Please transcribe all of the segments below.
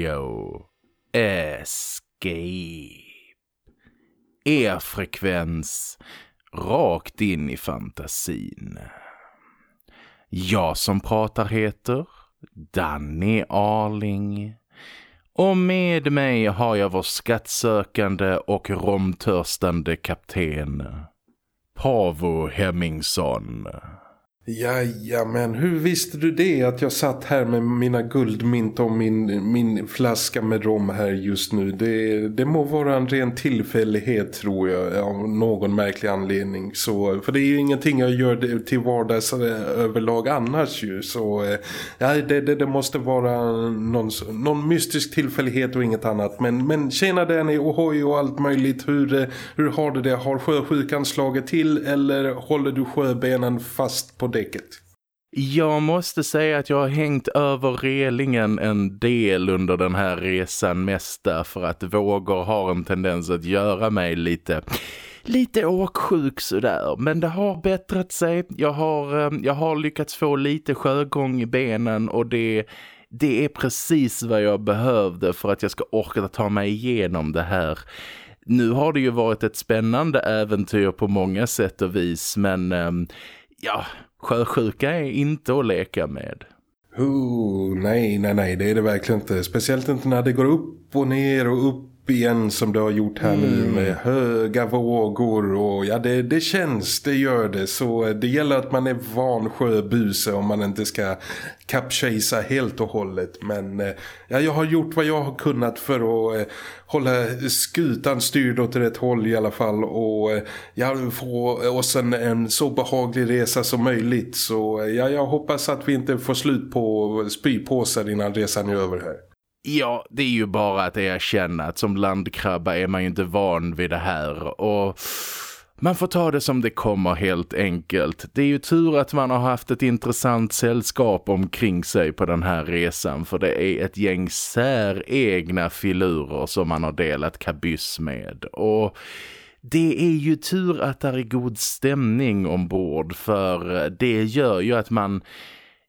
Radio Escape. Er frekvens rakt in i fantasin. Jag som pratar heter Danny Arling. Och med mig har jag vår skattsökande och romtörstande kapten Pavo Hemmingsson men hur visste du det att jag satt här med mina guldmynt och min, min flaska med rom här just nu? Det, det må vara en ren tillfällighet tror jag av någon märklig anledning. Så, för det är ju ingenting jag gör till vardags eh, överlag annars ju. Så eh, ja, det, det, det måste vara någon, någon mystisk tillfällighet och inget annat. Men, men tjena Danny, ohoj och allt möjligt. Hur, eh, hur har du det? Har sjösjukan slagit till eller håller du sjöbenen fast på däcket? Jag måste säga att jag har hängt över relingen en del under den här resan mest därför att vågor har en tendens att göra mig lite lite åksjuk sådär. Men det har bättrat sig. Jag har, eh, jag har lyckats få lite sjögång i benen och det, det är precis vad jag behövde för att jag ska orka ta mig igenom det här. Nu har det ju varit ett spännande äventyr på många sätt och vis men ehm, ja, sjösjuka är inte att leka med. Oh, nej, nej, nej, det är det verkligen inte. Speciellt inte när det går upp och ner och upp igen som det har gjort här mm. nu med höga vågor och ja, det, det känns, det gör det. Så det gäller att man är van sjöbuse om man inte ska kapsejsa helt och hållet. Men eh, ja, jag har gjort vad jag har kunnat för att eh, hålla skutan styrd åt rätt håll i alla fall och eh, ja, få oss en, en så behaglig resa som möjligt. Så ja, jag hoppas att vi inte får slut på spypåsar innan resan är över här. Ja, det är ju bara att erkänna att som landkrabba är man ju inte van vid det här och man får ta det som det kommer helt enkelt. Det är ju tur att man har haft ett intressant sällskap omkring sig på den här resan för det är ett gäng säregna filurer som man har delat kabyss med och... Det är ju tur att det är god stämning ombord för det gör ju att man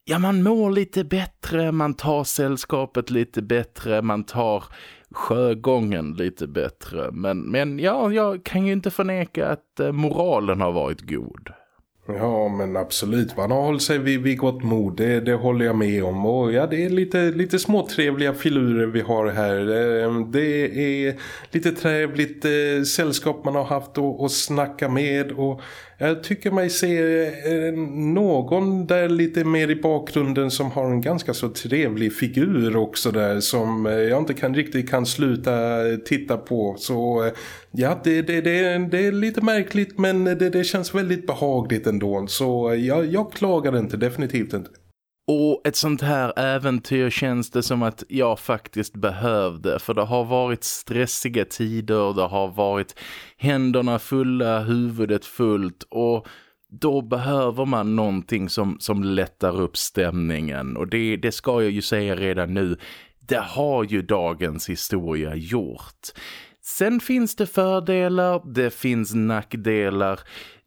ja man mår lite bättre, man tar sällskapet lite bättre, man tar sjögången lite bättre. Men, men ja, jag kan ju inte förneka att eh, moralen har varit god. Ja men absolut, man har hållit sig vid, vid gott mod, det, det håller jag med om. Och ja, det är lite, lite småtrevliga filurer vi har här. det, det är lite trevligt eh, sällskap man har haft att, att snacka med och jag tycker mig se eh, någon där lite mer i bakgrunden som har en ganska så trevlig figur också där som eh, jag inte kan riktigt kan sluta titta på. Så eh, ja, det, det, det, det är lite märkligt men det, det känns väldigt behagligt ändå. Så jag, jag klagar inte, definitivt inte. Och ett sånt här äventyr känns det som att jag faktiskt behövde. För det har varit stressiga tider, det har varit händerna fulla, huvudet fullt och då behöver man någonting som, som lättar upp stämningen. Och det, det ska jag ju säga redan nu, det har ju dagens historia gjort. Sen finns det fördelar, det finns nackdelar.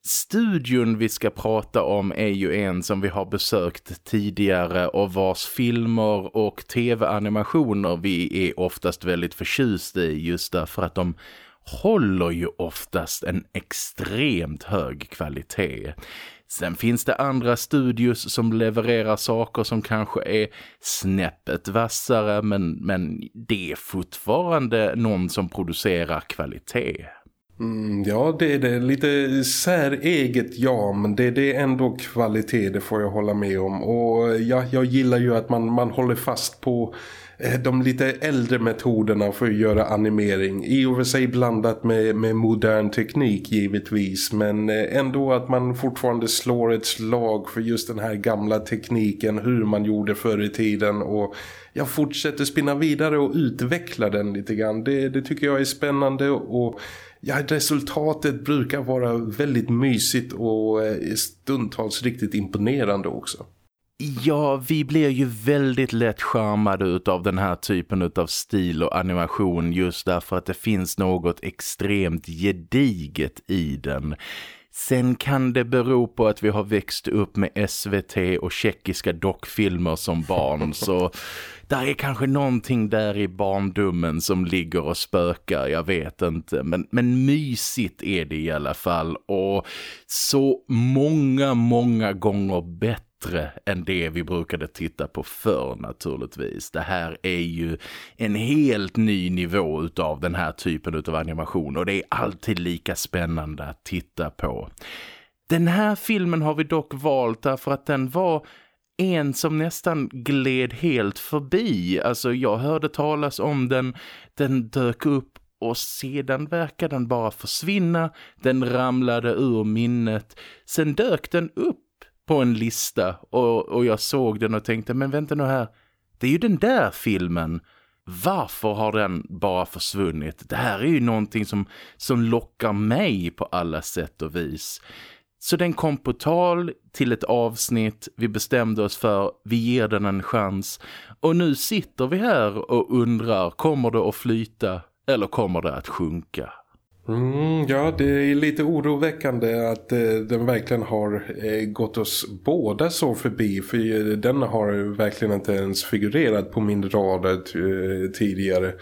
Studion vi ska prata om är ju en som vi har besökt tidigare och vars filmer och tv-animationer vi är oftast väldigt förtjusta i just därför att de håller ju oftast en extremt hög kvalitet. Sen finns det andra studios som levererar saker som kanske är snäppet vassare men, men det är fortfarande någon som producerar kvalitet. Mm, ja, det är det. Lite säreget, ja. Men det, det är ändå kvalitet, det får jag hålla med om. Och ja, jag gillar ju att man, man håller fast på eh, de lite äldre metoderna för att göra animering. I och för sig blandat med, med modern teknik givetvis. Men eh, ändå att man fortfarande slår ett slag för just den här gamla tekniken. Hur man gjorde förr i tiden. Och jag fortsätter spinna vidare och utveckla den lite grann. Det, det tycker jag är spännande och ja, resultatet brukar vara väldigt mysigt och eh, stundtals riktigt imponerande också. Ja, vi blir ju väldigt lätt charmade av den här typen av stil och animation just därför att det finns något extremt gediget i den. Sen kan det bero på att vi har växt upp med SVT och tjeckiska dockfilmer som barn så där är kanske någonting där i barndomen som ligger och spökar, jag vet inte. Men, men mysigt är det i alla fall och så många, många gånger bättre bättre än det vi brukade titta på förr naturligtvis. Det här är ju en helt ny nivå utav den här typen av animation och det är alltid lika spännande att titta på. Den här filmen har vi dock valt därför att den var en som nästan gled helt förbi. Alltså jag hörde talas om den, den dök upp och sedan verkade den bara försvinna. Den ramlade ur minnet. Sen dök den upp på en lista och, och jag såg den och tänkte, men vänta nu här, det är ju den där filmen. Varför har den bara försvunnit? Det här är ju någonting som, som lockar mig på alla sätt och vis. Så den kom på tal till ett avsnitt, vi bestämde oss för, vi ger den en chans. Och nu sitter vi här och undrar, kommer det att flyta eller kommer det att sjunka? Mm, ja, det är lite oroväckande att eh, den verkligen har eh, gått oss båda så förbi. För eh, den har verkligen inte ens figurerat på min radar eh, tidigare.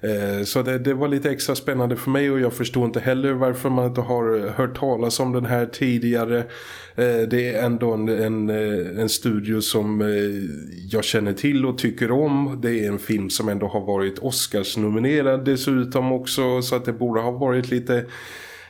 Eh, så det, det, var lite extra spännande för mig och jag förstår inte heller varför man inte har hört talas om den här tidigare. Eh, det är ändå en, en, eh, en studio som eh, jag känner till och tycker om. Det är en film som ändå har varit Oscars-nominerad dessutom också så att det borde ha varit lite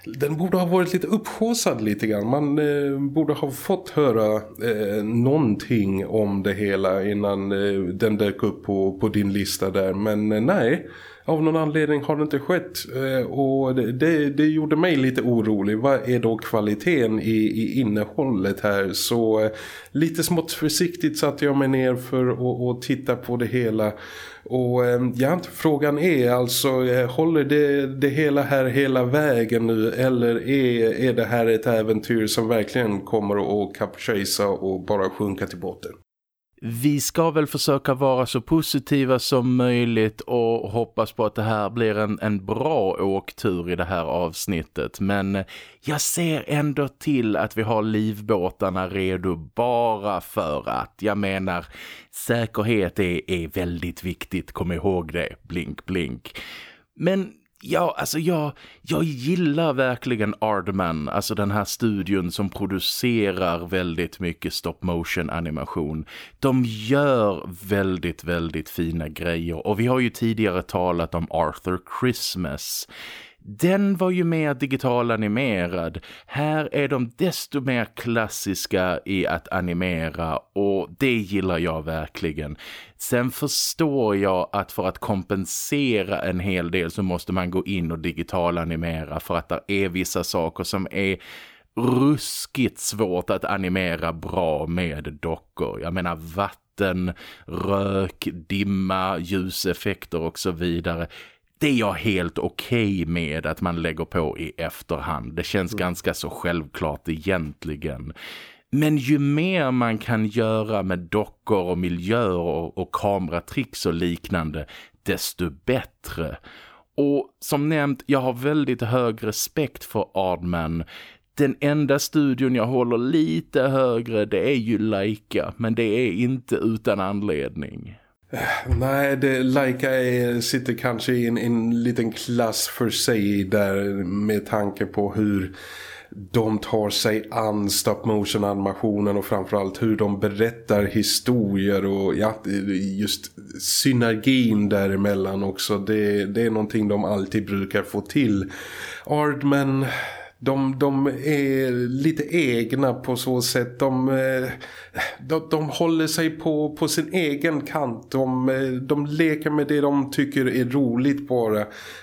den borde ha varit lite upphåsad lite grann. Man eh, borde ha fått höra eh, någonting om det hela innan eh, den dök upp på, på din lista där. Men eh, nej, av någon anledning har det inte skett. Eh, och det, det, gjorde mig lite orolig. Vad är då kvaliteten i, i innehållet här? Så eh, lite smått försiktigt satte jag mig ner för att titta på det hela. Och eh, ja, frågan är alltså, håller det, det hela här hela vägen nu eller är, är det här ett äventyr som verkligen kommer att kapsejsa och bara sjunka till botten? Vi ska väl försöka vara så positiva som möjligt och hoppas på att det här blir en, en bra åktur i det här avsnittet. Men eh, jag ser ändå till att vi har livbåtarna redo bara för att. Jag menar, säkerhet är, är väldigt viktigt, kom ihåg det. Blink, blink. Men Ja, alltså jag, jag gillar verkligen Ardman, alltså den här studion som producerar väldigt mycket stop motion animation. De gör väldigt, väldigt fina grejer och vi har ju tidigare talat om Arthur Christmas. Den var ju mer digital animerad. Här är de desto mer klassiska i att animera och det gillar jag verkligen. Sen förstår jag att för att kompensera en hel del så måste man gå in och digital animera för att det är vissa saker som är ruskigt svårt att animera bra med dockor. Jag menar vatten, rök, dimma, ljuseffekter och så vidare det är jag helt okej okay med att man lägger på i efterhand. Det känns mm. ganska så självklart egentligen. Men ju mer man kan göra med dockor och miljöer och, och kameratricks och liknande, desto bättre. Och som nämnt, jag har väldigt hög respekt för Ardman. Den enda studion jag håller lite högre det är ju Laika, men det är inte utan anledning. Nej, det, Laika är, sitter kanske i en, en liten klass för sig där med tanke på hur de tar sig an stop motion animationen och framförallt hur de berättar historier och ja, just synergin däremellan också. Det, det är någonting de alltid brukar få till. Ardman de, de är lite egna på så sätt. De, eh, de, de håller sig på, på sin egen kant. De, eh, de leker med det de tycker är roligt bara.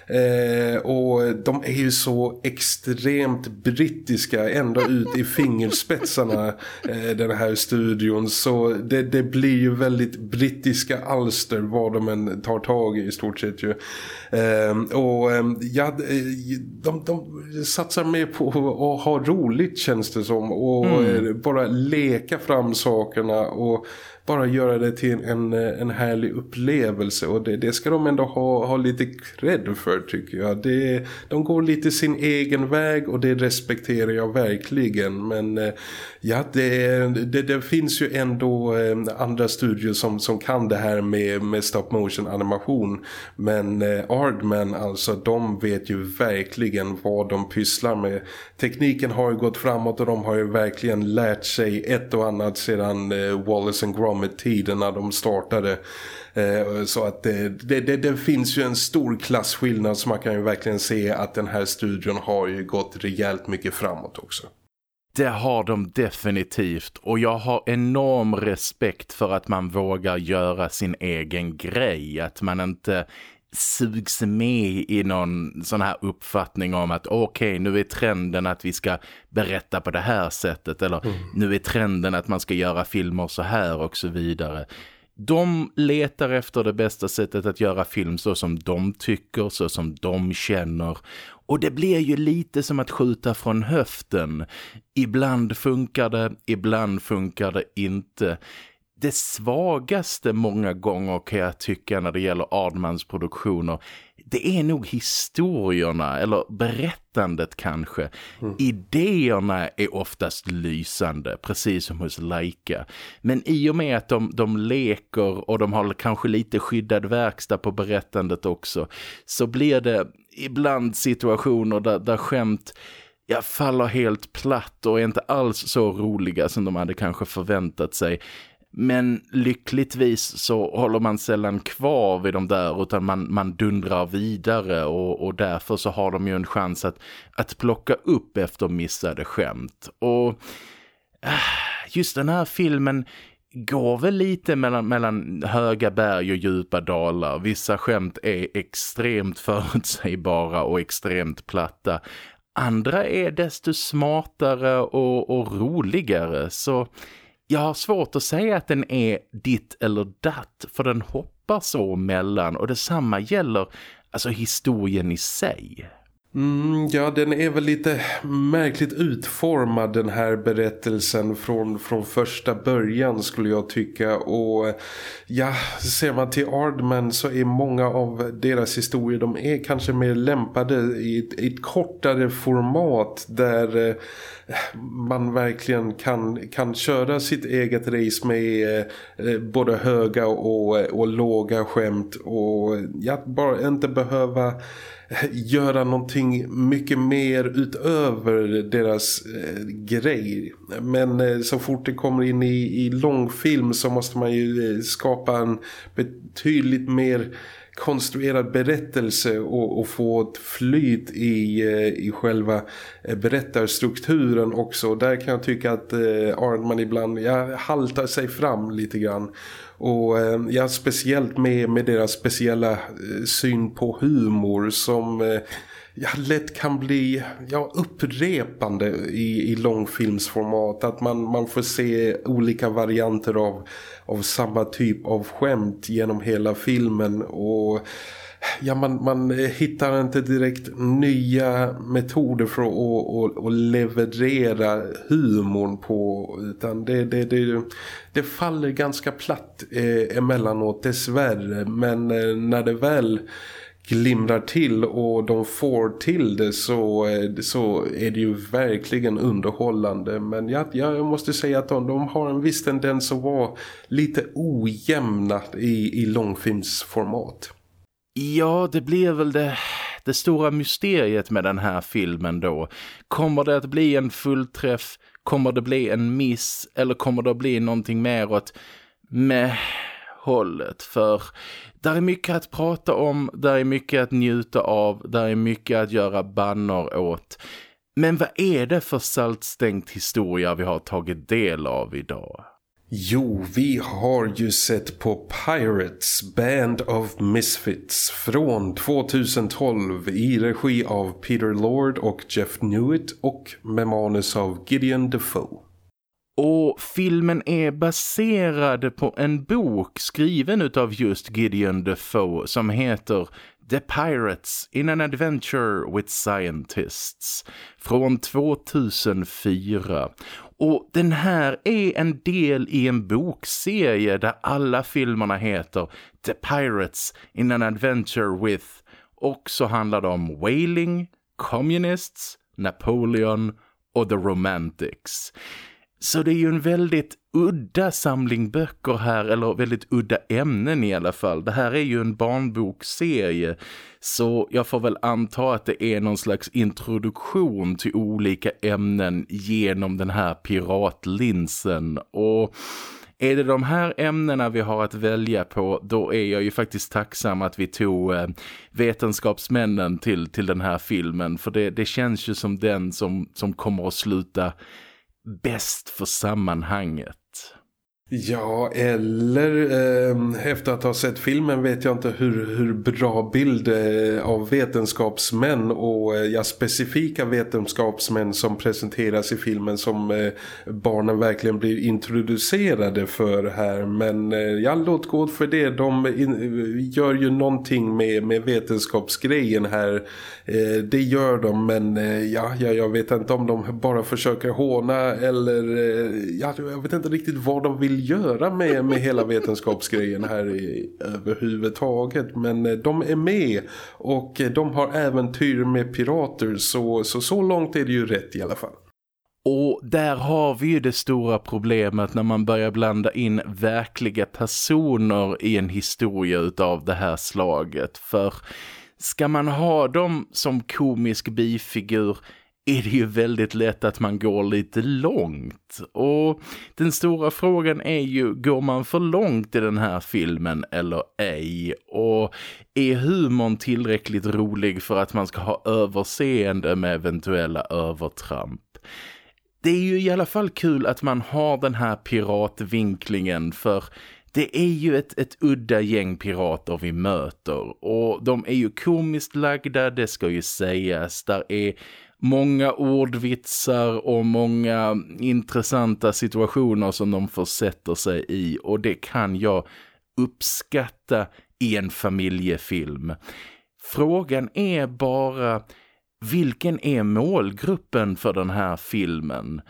Eh, och de är ju så extremt brittiska ända ut i fingerspetsarna eh, den här studion. Så det, det blir ju väldigt brittiska alster vad de än tar tag i i stort sett ju. Eh, och ja, de, de satsar mer på att ha roligt känns det som och mm. bara leka fram sakerna och bara göra det till en, eh, en härlig upplevelse och det, det ska de ändå ha, ha lite cred för tycker jag. Det, de går lite sin egen väg och det respekterar jag verkligen men eh, ja det, det, det finns ju ändå eh, andra studier som, som kan det här med, med stop motion animation men Ardman alltså de vet ju verkligen vad de pysslar med. Tekniken har ju gått framåt och de har ju verkligen lärt sig ett och annat sedan Wallace and Gromit med tiden när de startade. Eh, så att det, det, det, det, finns ju en stor klassskillnad så man kan ju verkligen se att den här studion har ju gått rejält mycket framåt också. Det har de definitivt och jag har enorm respekt för att man vågar göra sin egen grej. Att man inte sugs med i någon sån här uppfattning om att okej, okay, nu är trenden att vi ska berätta på det här sättet eller mm. nu är trenden att man ska göra filmer så här och så vidare. De letar efter det bästa sättet att göra film så som de tycker, så som de känner. Och det blir ju lite som att skjuta från höften. Ibland funkar det, ibland funkar det inte det svagaste många gånger kan jag tycka när det gäller Admans produktioner det är nog historierna eller berättandet kanske. Mm. Idéerna är oftast lysande, precis som hos Laika. Men i och med att de, de leker och de har kanske lite skyddad verkstad på berättandet också så blir det ibland situationer där, där skämt jag faller helt platt och är inte alls så roliga som de hade kanske förväntat sig. Men lyckligtvis så håller man sällan kvar vid de där utan man, man dundrar vidare och, och därför så har de ju en chans att, att plocka upp efter missade skämt. Och äh, just den här filmen går väl lite mellan, mellan höga berg och djupa dalar. Vissa skämt är extremt förutsägbara och extremt platta. Andra är desto smartare och, och roligare så jag har svårt att säga att den är ditt eller datt för den hoppar så mellan och detsamma gäller alltså historien i sig. Mm, ja, den är väl lite märkligt utformad den här berättelsen från, från första början skulle jag tycka. Och ja, ser man till Ardman så är många av deras historier, de är kanske mer lämpade i ett, i ett kortare format där eh, man verkligen kan, kan köra sitt eget race med eh, eh både höga och, och låga skämt och ja, bara inte behöva Eh, göra någonting mycket mer utöver deras eh, grej. Men eh, så fort det kommer in i, i långfilm så måste man ju eh, skapa en betydligt mer konstruerad berättelse och, och, få ett flyt i, eh, i själva eh, berättarstrukturen också. Där kan jag tycka att eh, Arnman ibland ja, haltar sig fram lite grann. Och eh, ja, speciellt med, med deras speciella eh, syn på humor som eh, ja, lätt kan bli ja, upprepande i, i långfilmsformat. Att man, man får se olika varianter av, av samma typ av skämt genom hela filmen och ja, man, man eh, hittar inte direkt nya metoder för att, att, att leverera humorn på utan det, det, det, det faller ganska platt eh, emellanåt dessvärre men eh, när det väl glimrar till och de får till det så, eh, så är det ju verkligen underhållande. Men jag, jag måste säga att de, de har en viss tendens att vara lite ojämna i, i långfilmsformat. Ja, det blir väl det, det stora mysteriet med den här filmen då. Kommer det att bli en fullträff? Kommer det bli en miss? Eller kommer det att bli någonting mer åt med hållet? För där är mycket att prata om, där är mycket att njuta av, där är mycket att göra bannor åt. Men vad är det för saltstängt historia vi har tagit del av idag? Jo, vi har ju sett på Pirates Band of Misfits från 2012 i regi av Peter Lord och Jeff Newitt och med manus av Gideon Defoe. Och filmen är baserad på en bok skriven av just Gideon Defoe som heter The Pirates in an Adventure with Scientists från 2004. Och den här är en del i en bokserie där alla filmerna heter The Pirates in an Adventure with och så handlar det om whaling, communists, Napoleon och The Romantics. Så det är ju en väldigt udda samling böcker här, eller väldigt udda ämnen i alla fall. Det här är ju en barnbokserie, så jag får väl anta att det är någon slags introduktion till olika ämnen genom den här piratlinsen. Och är det de här ämnena vi har att välja på, då är jag ju faktiskt tacksam att vi tog eh, vetenskapsmännen till, till den här filmen. För det, det känns ju som den som, som kommer att sluta bäst för sammanhanget. Ja, eller eh, efter att ha sett filmen vet jag inte hur, hur bra bild eh, av vetenskapsmän och eh, ja, specifika vetenskapsmän som presenteras i filmen som eh, barnen verkligen blir introducerade för här. Men eh, ja, låt gå för det. De in, gör ju någonting med, med vetenskapsgrejen här. Eh, det gör de, men eh, ja, ja, jag vet inte om de bara försöker håna eller eh, ja, jag vet inte riktigt vad de vill vill göra med, med hela vetenskapsgrejen här i, överhuvudtaget. Men eh, de är med och eh, de har äventyr med pirater så, så så långt är det ju rätt i alla fall. Och där har vi ju det stora problemet när man börjar blanda in verkliga personer i en historia utav det här slaget. För ska man ha dem som komisk bifigur är det ju väldigt lätt att man går lite långt. Och den stora frågan är ju, går man för långt i den här filmen eller ej? Och är humorn tillräckligt rolig för att man ska ha överseende med eventuella övertramp? Det är ju i alla fall kul att man har den här piratvinklingen för det är ju ett, ett udda gäng pirater vi möter och de är ju komiskt lagda, det ska ju sägas. Där är många ordvitsar och många intressanta situationer som de försätter sig i och det kan jag uppskatta i en familjefilm. Frågan är bara vilken är målgruppen för den här filmen?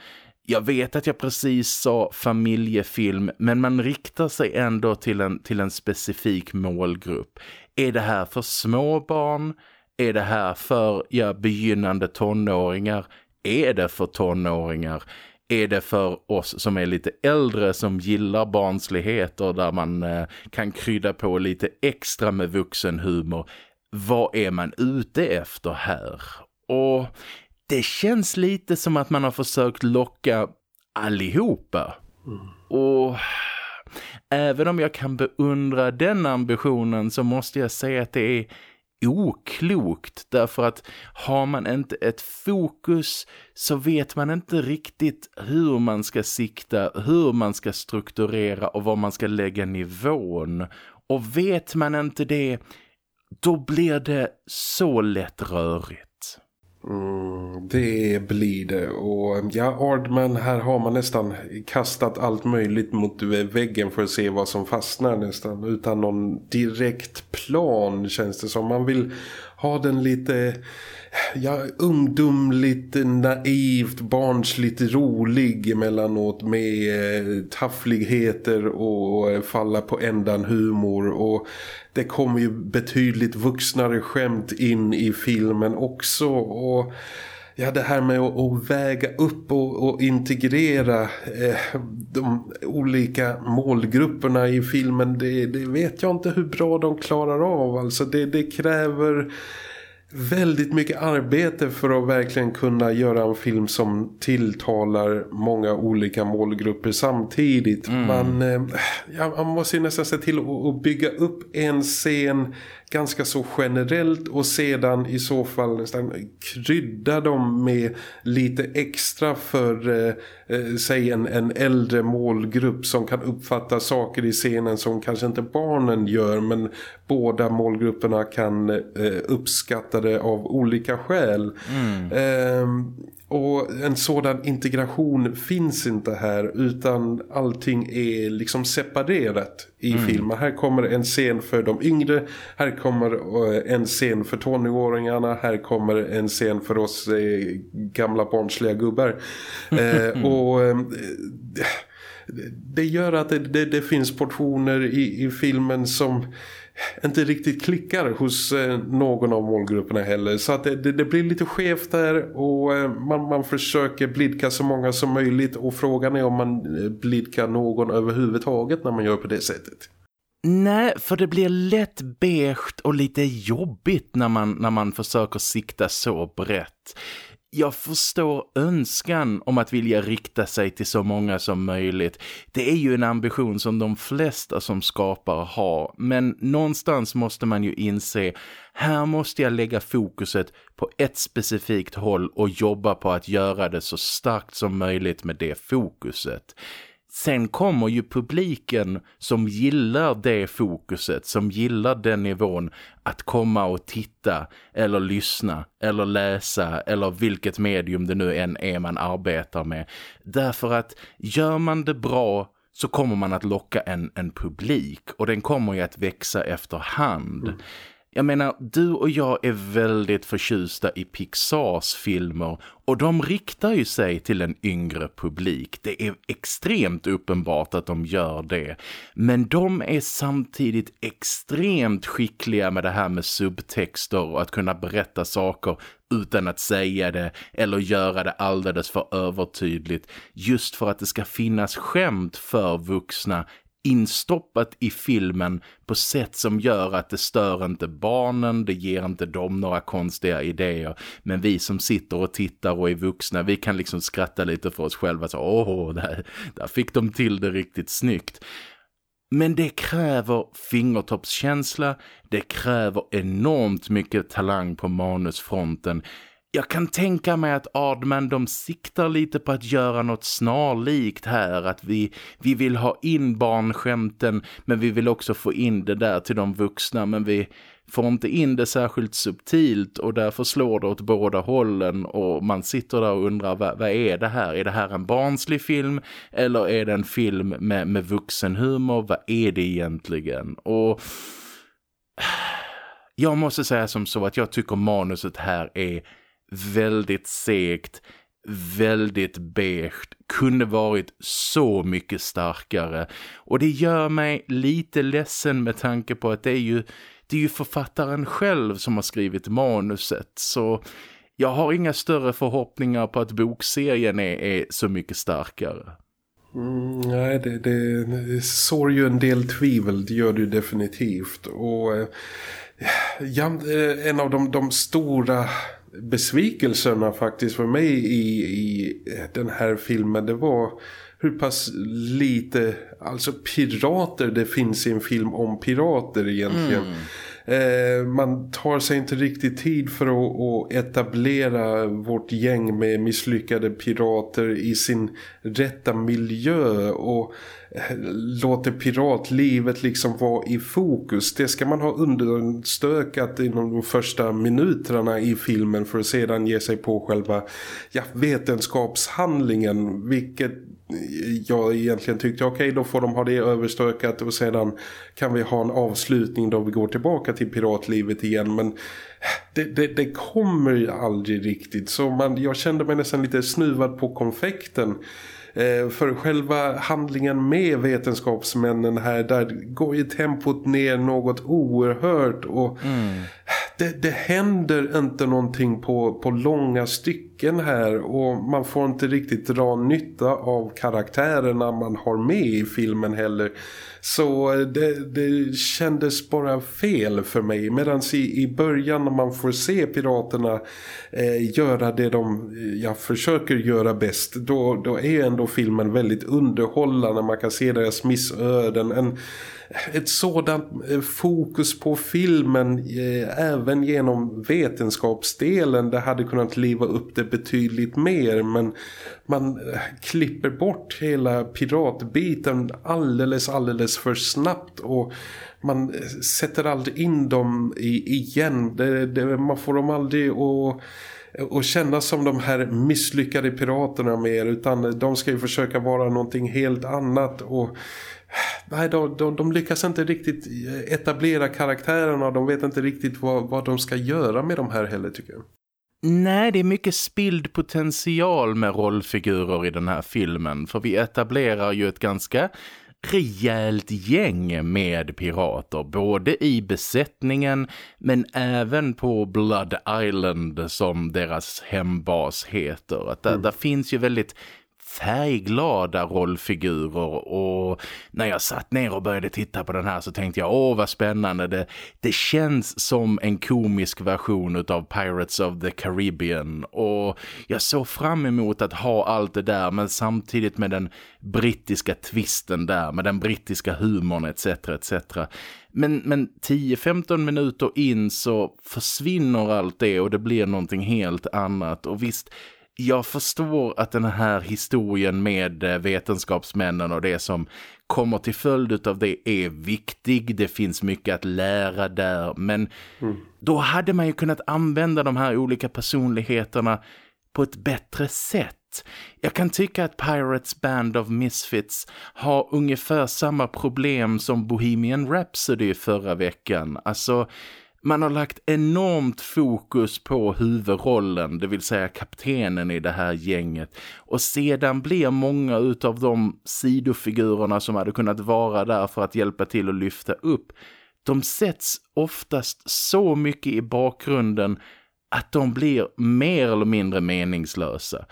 Jag vet att jag precis sa familjefilm men man riktar sig ändå till en, till en specifik målgrupp. Är det här för småbarn? Är det här för ja, begynnande tonåringar? Är det för tonåringar? Är det för oss som är lite äldre som gillar barnsligheter där man eh, kan krydda på lite extra med vuxenhumor? Vad är man ute efter här? Och det känns lite som att man har försökt locka allihopa. Mm. Och även om jag kan beundra den ambitionen så måste jag säga att det är oklokt därför att har man inte ett fokus så vet man inte riktigt hur man ska sikta, hur man ska strukturera och var man ska lägga nivån. Och vet man inte det, då blir det så lätt rörigt. Mm, det blir det. Och ja Ardman här har man nästan kastat allt möjligt mot väggen för att se vad som fastnar nästan. Utan någon direkt plan känns det som. Man vill ha den lite ja, ungdomligt naivt, barnsligt rolig emellanåt med eh, taffligheter och eh, falla på ändan humor. Och det kommer ju betydligt vuxnare skämt in i filmen också. Och ja, det här med att, att väga upp och, och integrera eh, de olika målgrupperna i filmen det, det, vet jag inte hur bra de klarar av alltså det, det kräver väldigt mycket arbete för att verkligen kunna göra en film som tilltalar många olika målgrupper samtidigt. Mm. Man, eh, ja, man måste nästan se till att bygga upp en scen ganska så generellt och sedan i så fall nästan krydda dem med lite extra för eh, eh, säg en, en äldre målgrupp som kan uppfatta saker i scenen som kanske inte barnen gör men båda målgrupperna kan eh, uppskatta det av olika skäl. Mm. Eh, och en sådan integration finns inte här utan allting är liksom separerat i mm. filmen. Här kommer en scen för de yngre, här kommer eh, en scen för tonåringarna, här kommer en scen för oss eh, gamla barnsliga gubbar. eh, och eh, det gör att det, det, det finns portioner i, i filmen som inte riktigt klickar hos eh, någon av målgrupperna heller. Så att det, det, det blir lite skevt där och eh, man, man försöker blidka så många som möjligt och frågan är om man eh, blidkar någon överhuvudtaget när man gör på det sättet. Nej, för det blir lätt beige och lite jobbigt när man, när man försöker sikta så brett jag förstår önskan om att vilja rikta sig till så många som möjligt. Det är ju en ambition som de flesta som skapare har. Men någonstans måste man ju inse, här måste jag lägga fokuset på ett specifikt håll och jobba på att göra det så starkt som möjligt med det fokuset. Sen kommer ju publiken som gillar det fokuset, som gillar den nivån att komma och titta eller lyssna eller läsa eller vilket medium det nu än är man arbetar med. Därför att gör man det bra så kommer man att locka en, en publik och den kommer ju att växa efterhand. Mm. Jag menar, du och jag är väldigt förtjusta i Pixars filmer och de riktar ju sig till en yngre publik. Det är extremt uppenbart att de gör det. Men de är samtidigt extremt skickliga med det här med subtexter och att kunna berätta saker utan att säga det eller göra det alldeles för övertydligt just för att det ska finnas skämt för vuxna instoppat i filmen på sätt som gör att det stör inte barnen, det ger inte dem några konstiga idéer. Men vi som sitter och tittar och är vuxna, vi kan liksom skratta lite för oss själva. Så, Åh, där, där fick de till det riktigt snyggt. Men det kräver fingertoppskänsla, det kräver enormt mycket talang på manusfronten jag kan tänka mig att Admen de siktar lite på att göra något snarlikt här. Att vi, vi vill ha in barnskämten men vi vill också få in det där till de vuxna. Men vi får inte in det särskilt subtilt och därför slår det åt båda hållen. Och man sitter där och undrar vad, vad är det här? Är det här en barnslig film eller är det en film med, med vuxenhumor? Vad är det egentligen? Och... Jag måste säga som så att jag tycker manuset här är väldigt segt, väldigt beige, kunde varit så mycket starkare. Och det gör mig lite ledsen med tanke på att det är ju, det är ju författaren själv som har skrivit manuset. Så jag har inga större förhoppningar på att bokserien är, är så mycket starkare. Mm, nej, det, det, det sår ju en del tvivel, det gör det definitivt. Och eh, ja, en av de, de stora besvikelserna faktiskt för mig i, i den här filmen det var hur pass lite alltså pirater det finns i en film om pirater egentligen. Mm. Eh, man tar sig inte riktigt tid för att, att, etablera vårt gäng med misslyckade pirater i sin rätta miljö och eh, låter piratlivet liksom vara i fokus. Det ska man ha understökat inom de första minuterna i filmen för att sedan ge sig på själva ja, vetenskapshandlingen vilket jag egentligen tyckte okej okay, då får de ha det överstökat och sedan kan vi ha en avslutning då vi går tillbaka till piratlivet igen. Men eh, det, det, det kommer ju aldrig riktigt. Så man, jag kände mig nästan lite snuvad på konfekten. Eh, för själva handlingen med vetenskapsmännen här där går ju tempot ner något oerhört och mm det, det händer inte någonting på, på långa stycken här och man får inte riktigt dra nytta av karaktärerna man har med i filmen heller. Så eh, det, det kändes bara fel för mig. Medan i, i början när man får se piraterna eh, göra det de eh, jag försöker göra bäst. Då, då är ändå filmen väldigt underhållande. Man kan se deras missöden. En, ett sådant eh, fokus på filmen eh, även genom vetenskapsdelen det hade kunnat liva upp det betydligt mer. Men man eh, klipper bort hela piratbiten alldeles alldeles för snabbt. Och man eh, sätter aldrig in dem i, igen. Det, det, man får dem aldrig att och känna som de här misslyckade piraterna mer. Utan de ska ju försöka vara någonting helt annat. Och nej, de, de, de lyckas inte riktigt etablera karaktärerna de vet inte riktigt vad, vad de ska göra med de här heller tycker jag. Nej, det är mycket spild potential med rollfigurer i den här filmen. För vi etablerar ju ett ganska rejält gäng med pirater. Både i besättningen men även på Blood Island som deras hembas heter. Att där, mm. där finns ju väldigt färgglada rollfigurer och när jag satt ner och började titta på den här så tänkte jag, åh vad spännande, det, det känns som en komisk version av Pirates of the Caribbean och jag såg fram emot att ha allt det där men samtidigt med den brittiska twisten där, med den brittiska humorn etc. etc. Men, men 10-15 minuter in så försvinner allt det och det blir någonting helt annat och visst jag förstår att den här historien med eh, vetenskapsmännen och det som kommer till följd av det är viktig. Det finns mycket att lära där. Men mm. då hade man ju kunnat använda de här olika personligheterna på ett bättre sätt. Jag kan tycka att Pirates Band of Misfits har ungefär samma problem som Bohemian Rhapsody förra veckan. Alltså man har lagt enormt fokus på huvudrollen, det vill säga kaptenen i det här gänget. Och sedan blir många av de sidofigurerna som hade kunnat vara där för att hjälpa till att lyfta upp, de sätts oftast så mycket i bakgrunden att de blir mer eller mindre meningslösa.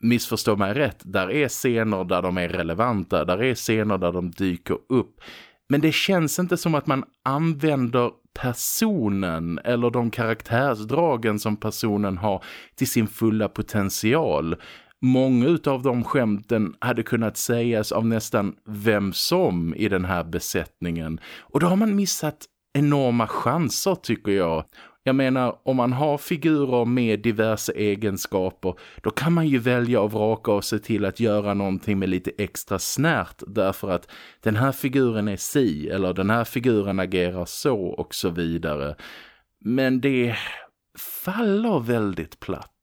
Missförstå mig rätt, där är scener där de är relevanta, där är scener där de dyker upp. Men det känns inte som att man använder personen eller de karaktärsdragen som personen har till sin fulla potential. Många av de skämten hade kunnat sägas av nästan vem som i den här besättningen. Och då har man missat enorma chanser tycker jag. Jag menar, om man har figurer med diverse egenskaper då kan man ju välja att vraka och se till att göra någonting med lite extra snärt därför att den här figuren är si eller den här figuren agerar så och så vidare. Men det faller väldigt platt.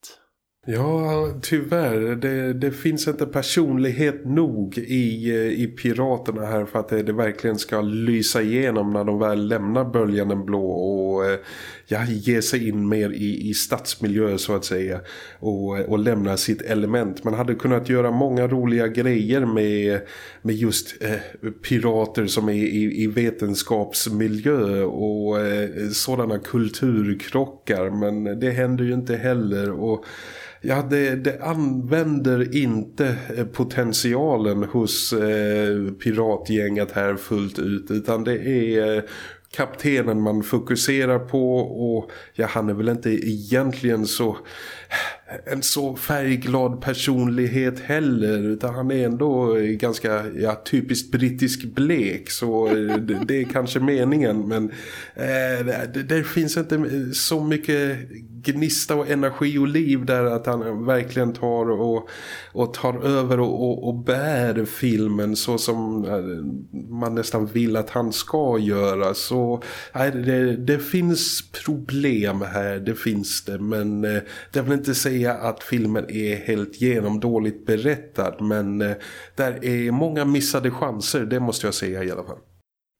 Ja, tyvärr. Det, det, finns inte personlighet nog i, eh, i piraterna här för att det, det, verkligen ska lysa igenom när de väl lämnar böljan den blå och eh, ja, ge sig in mer i, i stadsmiljö så att säga och, eh, och lämna sitt element. Man hade kunnat göra många roliga grejer med, med just eh, pirater som är i, i vetenskapsmiljö och eh, sådana kulturkrockar men det händer ju inte heller och ja, det, det, använder inte eh, potentialen hos eh, piratgänget här fullt ut utan det är eh, kaptenen man fokuserar på och ja, han är väl inte egentligen så en så färgglad personlighet heller utan han är ändå ganska ja, typiskt brittisk blek så det, det är kanske meningen men eh, det, det, finns inte så mycket gnista och energi och liv där att han verkligen tar och, och tar över och, och, och bär filmen så som eh, man nästan vill att han ska göra. Så eh, det, det finns problem här, det finns det men eh, det inte säga att filmen är helt genomdåligt berättad men eh, där är många missade chanser, det måste jag säga i alla fall.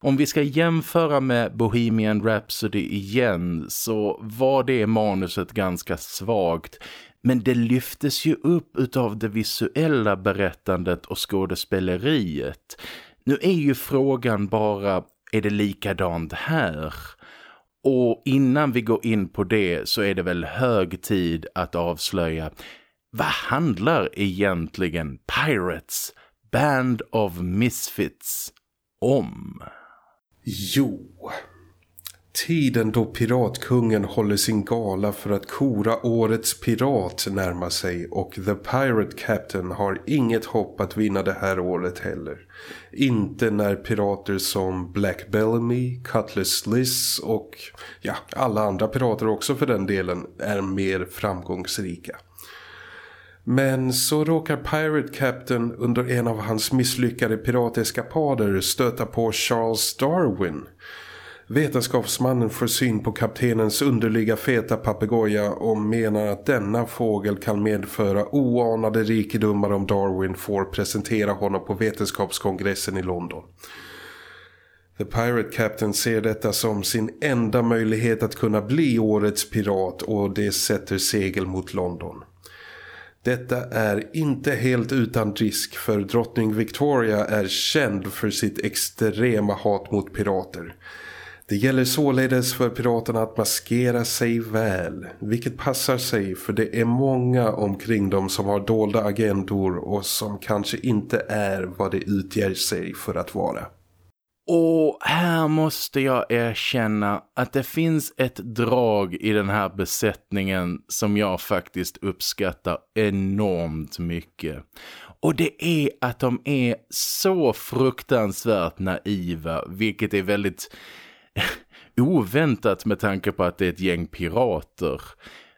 Om vi ska jämföra med Bohemian Rhapsody igen så var det manuset ganska svagt. Men det lyftes ju upp av det visuella berättandet och skådespeleriet. Nu är ju frågan bara, är det likadant här? Och innan vi går in på det så är det väl hög tid att avslöja vad handlar egentligen Pirates, Band of Misfits, om? Jo, tiden då piratkungen håller sin gala för att kora årets pirat närmar sig och The Pirate Captain har inget hopp att vinna det här året heller. Inte när pirater som Black Bellamy, Cutlass Liss och ja, alla andra pirater också för den delen är mer framgångsrika. Men så råkar Pirate Captain under en av hans misslyckade pirateskapader stöta på Charles Darwin- Vetenskapsmannen får syn på kaptenens underliga feta papegoja och menar att denna fågel kan medföra oanade rikedomar om Darwin får presentera honom på vetenskapskongressen i London. The Pirate Captain ser detta som sin enda möjlighet att kunna bli årets pirat och det sätter segel mot London. Detta är inte helt utan risk för drottning Victoria är känd för sitt extrema hat mot pirater. Det gäller således för piraterna att maskera sig väl, vilket passar sig för det är många omkring dem som har dolda agendor och som kanske inte är vad det utger sig för att vara. Och här måste jag erkänna att det finns ett drag i den här besättningen som jag faktiskt uppskattar enormt mycket. Och det är att de är så fruktansvärt naiva, vilket är väldigt oväntat med tanke på att det är ett gäng pirater.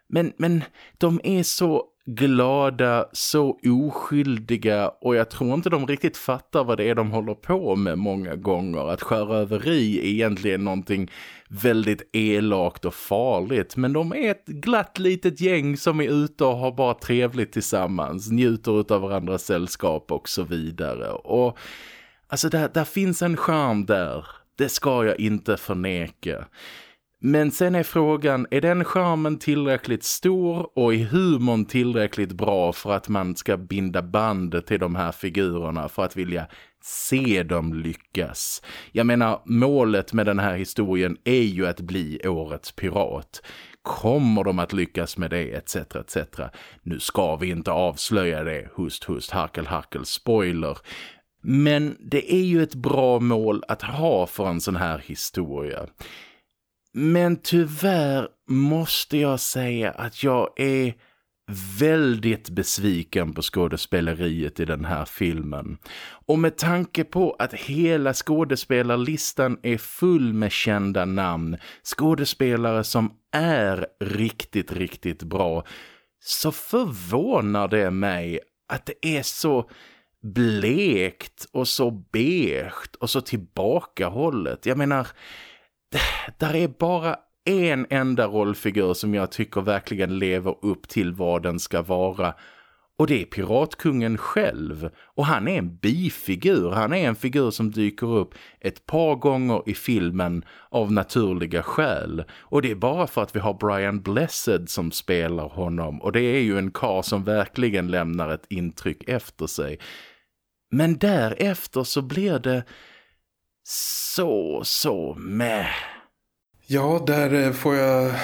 Men, men de är så glada, så oskyldiga och jag tror inte de riktigt fattar vad det är de håller på med många gånger. Att sjöröveri är egentligen någonting väldigt elakt och farligt men de är ett glatt litet gäng som är ute och har bara trevligt tillsammans, njuter av varandras sällskap och så vidare. Och alltså där, där finns en charm där, det ska jag inte förneka. Men sen är frågan, är den charmen tillräckligt stor och är humorn tillräckligt bra för att man ska binda band till de här figurerna för att vilja se dem lyckas? Jag menar, målet med den här historien är ju att bli årets pirat. Kommer de att lyckas med det, etc. etc. Nu ska vi inte avslöja det, hust, hust, harkel, harkel, spoiler. Men det är ju ett bra mål att ha för en sån här historia. Men tyvärr måste jag säga att jag är väldigt besviken på skådespeleriet i den här filmen. Och med tanke på att hela skådespelarlistan är full med kända namn, skådespelare som är riktigt, riktigt bra, så förvånar det mig att det är så blekt och så beige och så tillbakahållet. Jag menar, där är bara en enda rollfigur som jag tycker verkligen lever upp till vad den ska vara. Och det är piratkungen själv. Och han är en bifigur. Han är en figur som dyker upp ett par gånger i filmen av naturliga skäl. Och det är bara för att vi har Brian Blessed som spelar honom. Och det är ju en kar som verkligen lämnar ett intryck efter sig. Men därefter så blir det så, så med. Ja, där eh, får jag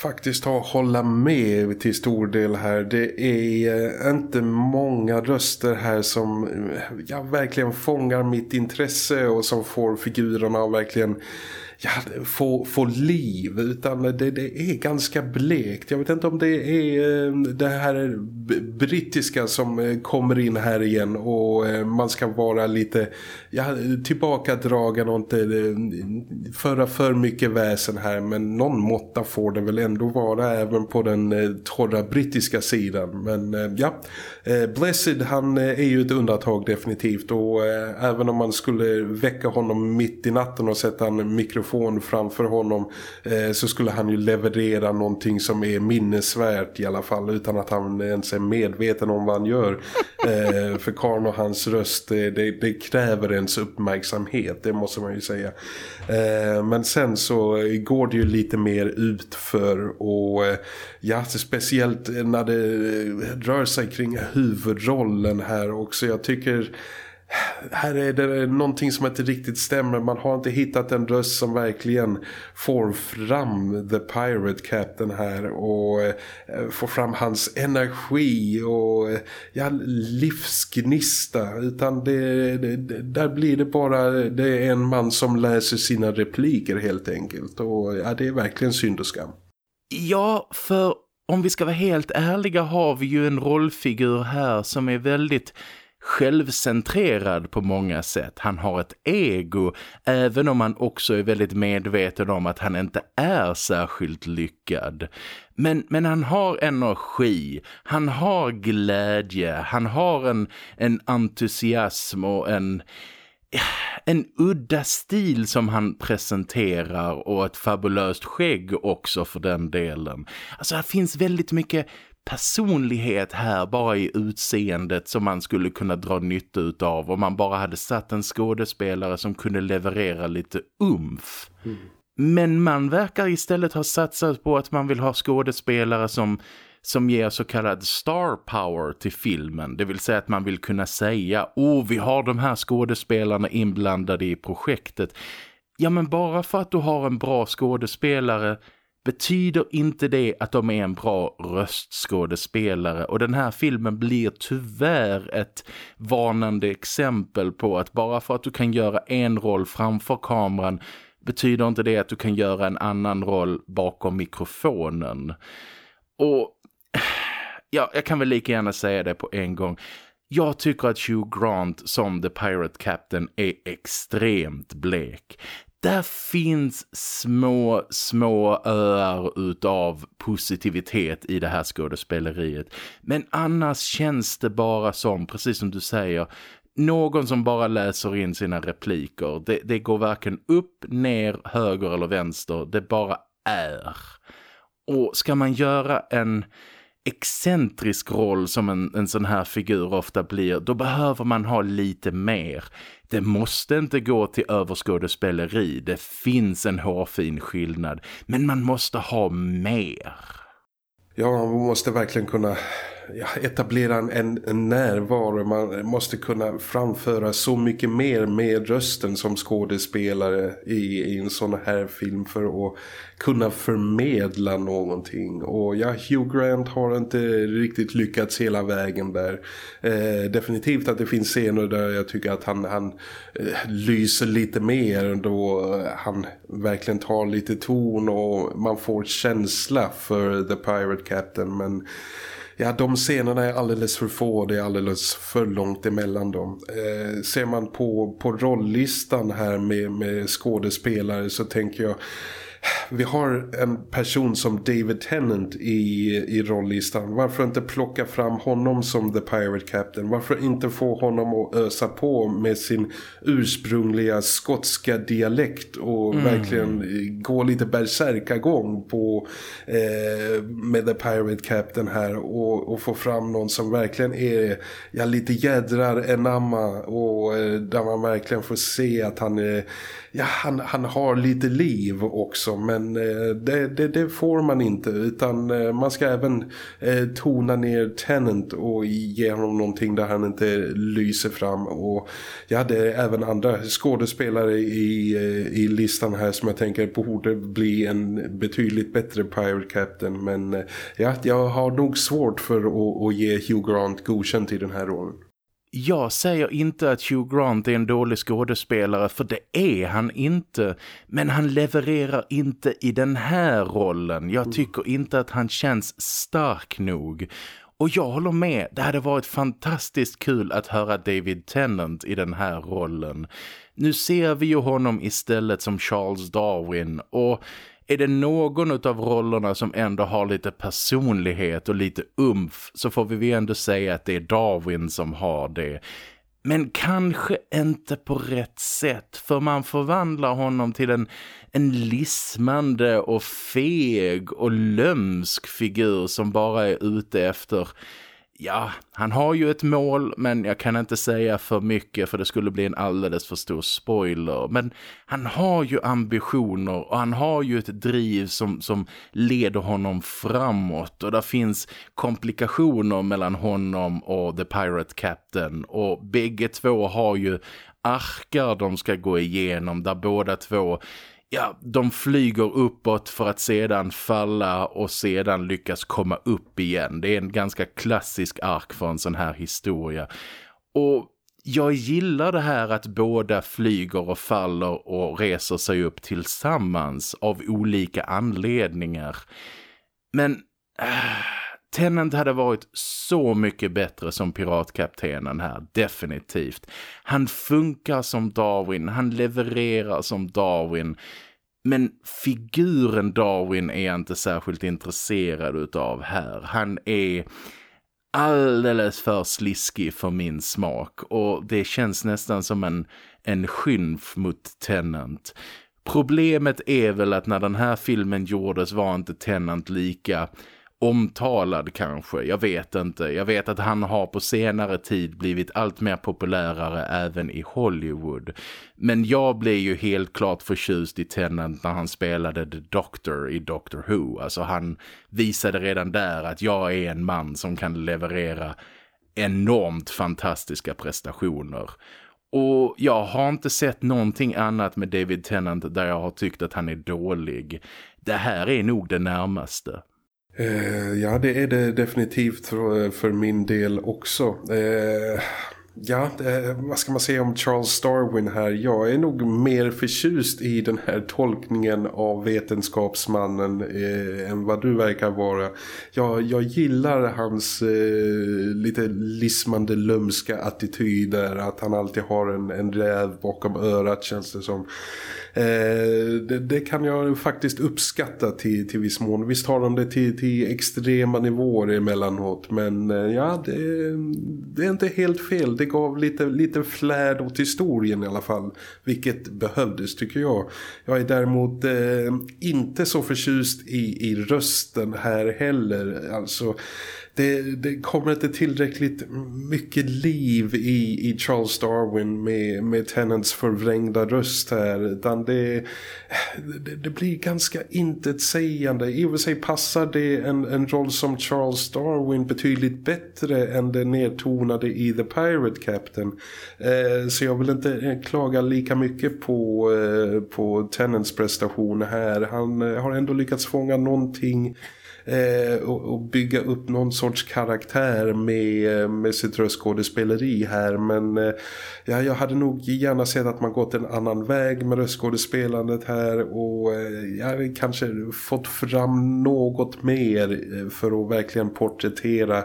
faktiskt ta hålla med till stor del här. Det är eh, inte många röster här som eh, ja, verkligen fångar mitt intresse och som får figurerna att verkligen ja, få, få liv utan det, det är ganska blekt. Jag vet inte om det är eh, det här brittiska som eh, kommer in här igen och eh, man ska vara lite ja, tillbakadragen och inte föra för mycket väsen här men någon måtta får det väl ändå vara även på den torra brittiska sidan. Men ja, Blessed han är ju ett undantag definitivt och även om man skulle väcka honom mitt i natten och sätta en mikrofon mikrofon framför honom eh, så skulle han ju leverera någonting som är minnesvärt i alla fall utan att han ens är medveten om vad han gör. Eh, för Karn och hans röst det, det, kräver ens uppmärksamhet, det måste man ju säga. Eh, men sen så går det ju lite mer ut för och eh, ja, speciellt när det rör sig kring huvudrollen här också. Jag tycker här är det någonting som inte riktigt stämmer. Man har inte hittat en röst som verkligen får fram The Pirate Captain här och eh, får fram hans energi och eh, ja, livsgnista. Utan det, det, där blir det bara det är en man som läser sina repliker helt enkelt. Och ja, det är verkligen synd och skam. Ja, för om vi ska vara helt ärliga har vi ju en rollfigur här som är väldigt självcentrerad på många sätt. Han har ett ego även om han också är väldigt medveten om att han inte är särskilt lyckad. Men, men han har energi, han har glädje, han har en, en entusiasm och en en udda stil som han presenterar och ett fabulöst skägg också för den delen. Alltså det finns väldigt mycket personlighet här bara i utseendet som man skulle kunna dra nytta av om man bara hade satt en skådespelare som kunde leverera lite umf. Mm. Men man verkar istället ha satsat på att man vill ha skådespelare som som ger så kallad star power till filmen. Det vill säga att man vill kunna säga, oh vi har de här skådespelarna inblandade i projektet. Ja men bara för att du har en bra skådespelare betyder inte det att de är en bra röstskådespelare och den här filmen blir tyvärr ett varnande exempel på att bara för att du kan göra en roll framför kameran betyder inte det att du kan göra en annan roll bakom mikrofonen. Och ja, jag kan väl lika gärna säga det på en gång. Jag tycker att Hugh Grant som The Pirate Captain är extremt blek. Där finns små, små öar utav positivitet i det här skådespeleriet. Men annars känns det bara som, precis som du säger, någon som bara läser in sina repliker. Det, det går varken upp, ner, höger eller vänster. Det bara är. Och ska man göra en excentrisk roll som en, en sån här figur ofta blir, då behöver man ha lite mer. Det måste inte gå till överskådespeleri, det finns en hårfin skillnad, men man måste ha mer. Ja, man måste verkligen kunna ja, etablera en, en närvaro. Man måste kunna framföra så mycket mer med rösten som skådespelare i, i en sån här film för att kunna förmedla någonting. Och ja, Hugh Grant har inte riktigt lyckats hela vägen där. Eh, definitivt att det finns scener där jag tycker att han, han eh, lyser lite mer då han verkligen tar lite ton och man får känsla för The Pirate Captain men Ja, de scenerna är alldeles för få. Det är alldeles för långt emellan dem. Eh, ser man på, på rolllistan här med, med skådespelare så tänker jag vi har en person som David Tennant i, i rolllistan. Varför inte plocka fram honom som The Pirate Captain? Varför inte få honom att ösa på med sin ursprungliga skotska dialekt och mm. verkligen gå lite gång på eh, med The Pirate Captain här och, och, få fram någon som verkligen är ja, lite jädrar enamma och eh, där man verkligen får se att han är ja, han, han har lite liv också men eh, det, det, det, får man inte utan eh, man ska även eh, tona ner Tennant och ge honom någonting där han inte lyser fram och ja, det är även andra skådespelare i, i listan här som jag tänker borde bli en betydligt bättre Pirate Captain men ja, jag har nog svårt för att, att ge Hugh Grant godkänt i den här rollen. Jag säger inte att Hugh Grant är en dålig skådespelare för det är han inte. Men han levererar inte i den här rollen. Jag mm. tycker inte att han känns stark nog. Och jag håller med, det hade varit fantastiskt kul att höra David Tennant i den här rollen. Nu ser vi ju honom istället som Charles Darwin och är det någon av rollerna som ändå har lite personlighet och lite umf så får vi ändå säga att det är Darwin som har det. Men kanske inte på rätt sätt för man förvandlar honom till en, en lismande och feg och lömsk figur som bara är ute efter ja, han har ju ett mål men jag kan inte säga för mycket för det skulle bli en alldeles för stor spoiler. Men han har ju ambitioner och han har ju ett driv som, som leder honom framåt. Och där finns komplikationer mellan honom och The Pirate Captain. Och bägge två har ju arkar de ska gå igenom där båda två ja, de flyger uppåt för att sedan falla och sedan lyckas komma upp igen. Det är en ganska klassisk ark för en sån här historia. Och jag gillar det här att båda flyger och faller och reser sig upp tillsammans av olika anledningar. Men... Äh, Tennant hade varit så mycket bättre som piratkaptenen här, definitivt. Han funkar som Darwin, han levererar som Darwin. Men figuren Darwin är jag inte särskilt intresserad utav här. Han är alldeles för sliskig för min smak och det känns nästan som en, en skynf mot Tennant. Problemet är väl att när den här filmen gjordes var inte Tennant lika omtalad kanske, jag vet inte. Jag vet att han har på senare tid blivit allt mer populärare även i Hollywood. Men jag blev ju helt klart förtjust i Tennant när han spelade The Doctor i Doctor Who. Alltså han visade redan där att jag är en man som kan leverera enormt fantastiska prestationer. Och jag har inte sett någonting annat med David Tennant där jag har tyckt att han är dålig. Det här är nog det närmaste. Eh, ja, det är det definitivt för, för min del också. Eh, Ja, det, vad ska man säga om Charles Darwin här? Jag är nog mer förtjust i den här tolkningen av vetenskapsmannen eh, än vad du verkar vara. Jag, jag gillar hans eh, lite lismande lömska attityder, att han alltid har en, en räv bakom örat känns det som. Eh, det, det, kan jag faktiskt uppskatta till, till viss mån. Visst har de det till, till extrema nivåer emellanåt. Men eh, ja, det, det, är inte helt fel. Det gav lite, lite flärd åt historien i alla fall. Vilket behövdes tycker jag. Jag är däremot eh, inte så förtjust i, i rösten här heller. Alltså det, det kommer inte tillräckligt mycket liv i, i Charles Darwin med, med Tennants förvrängda röst här utan det, det, det blir ganska intetsägande. I och för sig passar det en, en roll som Charles Darwin betydligt bättre än det nedtonade i The Pirate Captain. Eh, så jag vill inte eh, klaga lika mycket på, eh, på Tennants prestation här. Han eh, har ändå lyckats fånga någonting eh, och, och, bygga upp någon sorts karaktär med, eh, med sitt röstskådespeleri här. Men eh, ja, jag hade nog gärna sett att man gått en annan väg med röstskådespelandet här och eh, jag kanske fått fram något mer eh, för att verkligen porträttera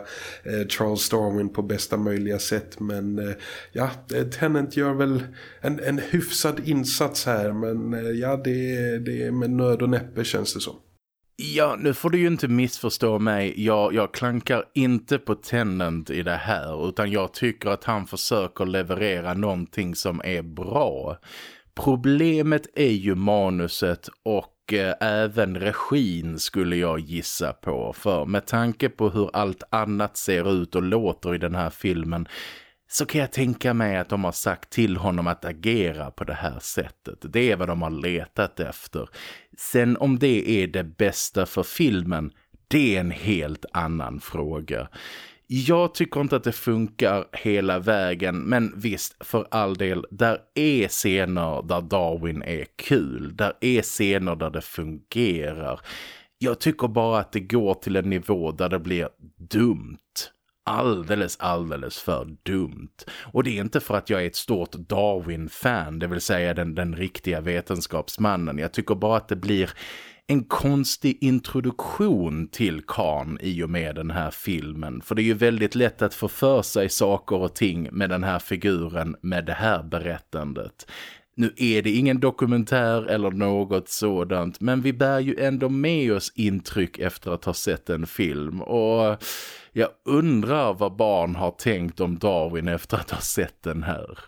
eh, Charles Darwin på bästa möjliga sätt. Men eh, ja, eh, Tennant gör väl en, en hyfsad insats här. Men eh, ja, det, det är med nöd och näppe känns det som. Ja, nu får du ju inte missförstå mig. Jag, jag klankar inte på Tennant i det här utan jag tycker att han försöker leverera någonting som är bra. Problemet är ju manuset och eh, även regin skulle jag gissa på. För med tanke på hur allt annat ser ut och låter i den här filmen så kan jag tänka mig att de har sagt till honom att agera på det här sättet. Det är vad de har letat efter. Sen om det är det bästa för filmen, det är en helt annan fråga. Jag tycker inte att det funkar hela vägen men visst för all del, där är scener där Darwin är kul. Där är scener där det fungerar. Jag tycker bara att det går till en nivå där det blir dumt alldeles, alldeles för dumt. Och det är inte för att jag är ett stort Darwin-fan, det vill säga den, den riktiga vetenskapsmannen. Jag tycker bara att det blir en konstig introduktion till Khan i och med den här filmen. För det är ju väldigt lätt att få för sig saker och ting med den här figuren, med det här berättandet. Nu är det ingen dokumentär eller något sådant men vi bär ju ändå med oss intryck efter att ha sett en film och jag undrar vad barn har tänkt om Darwin efter att ha sett den här.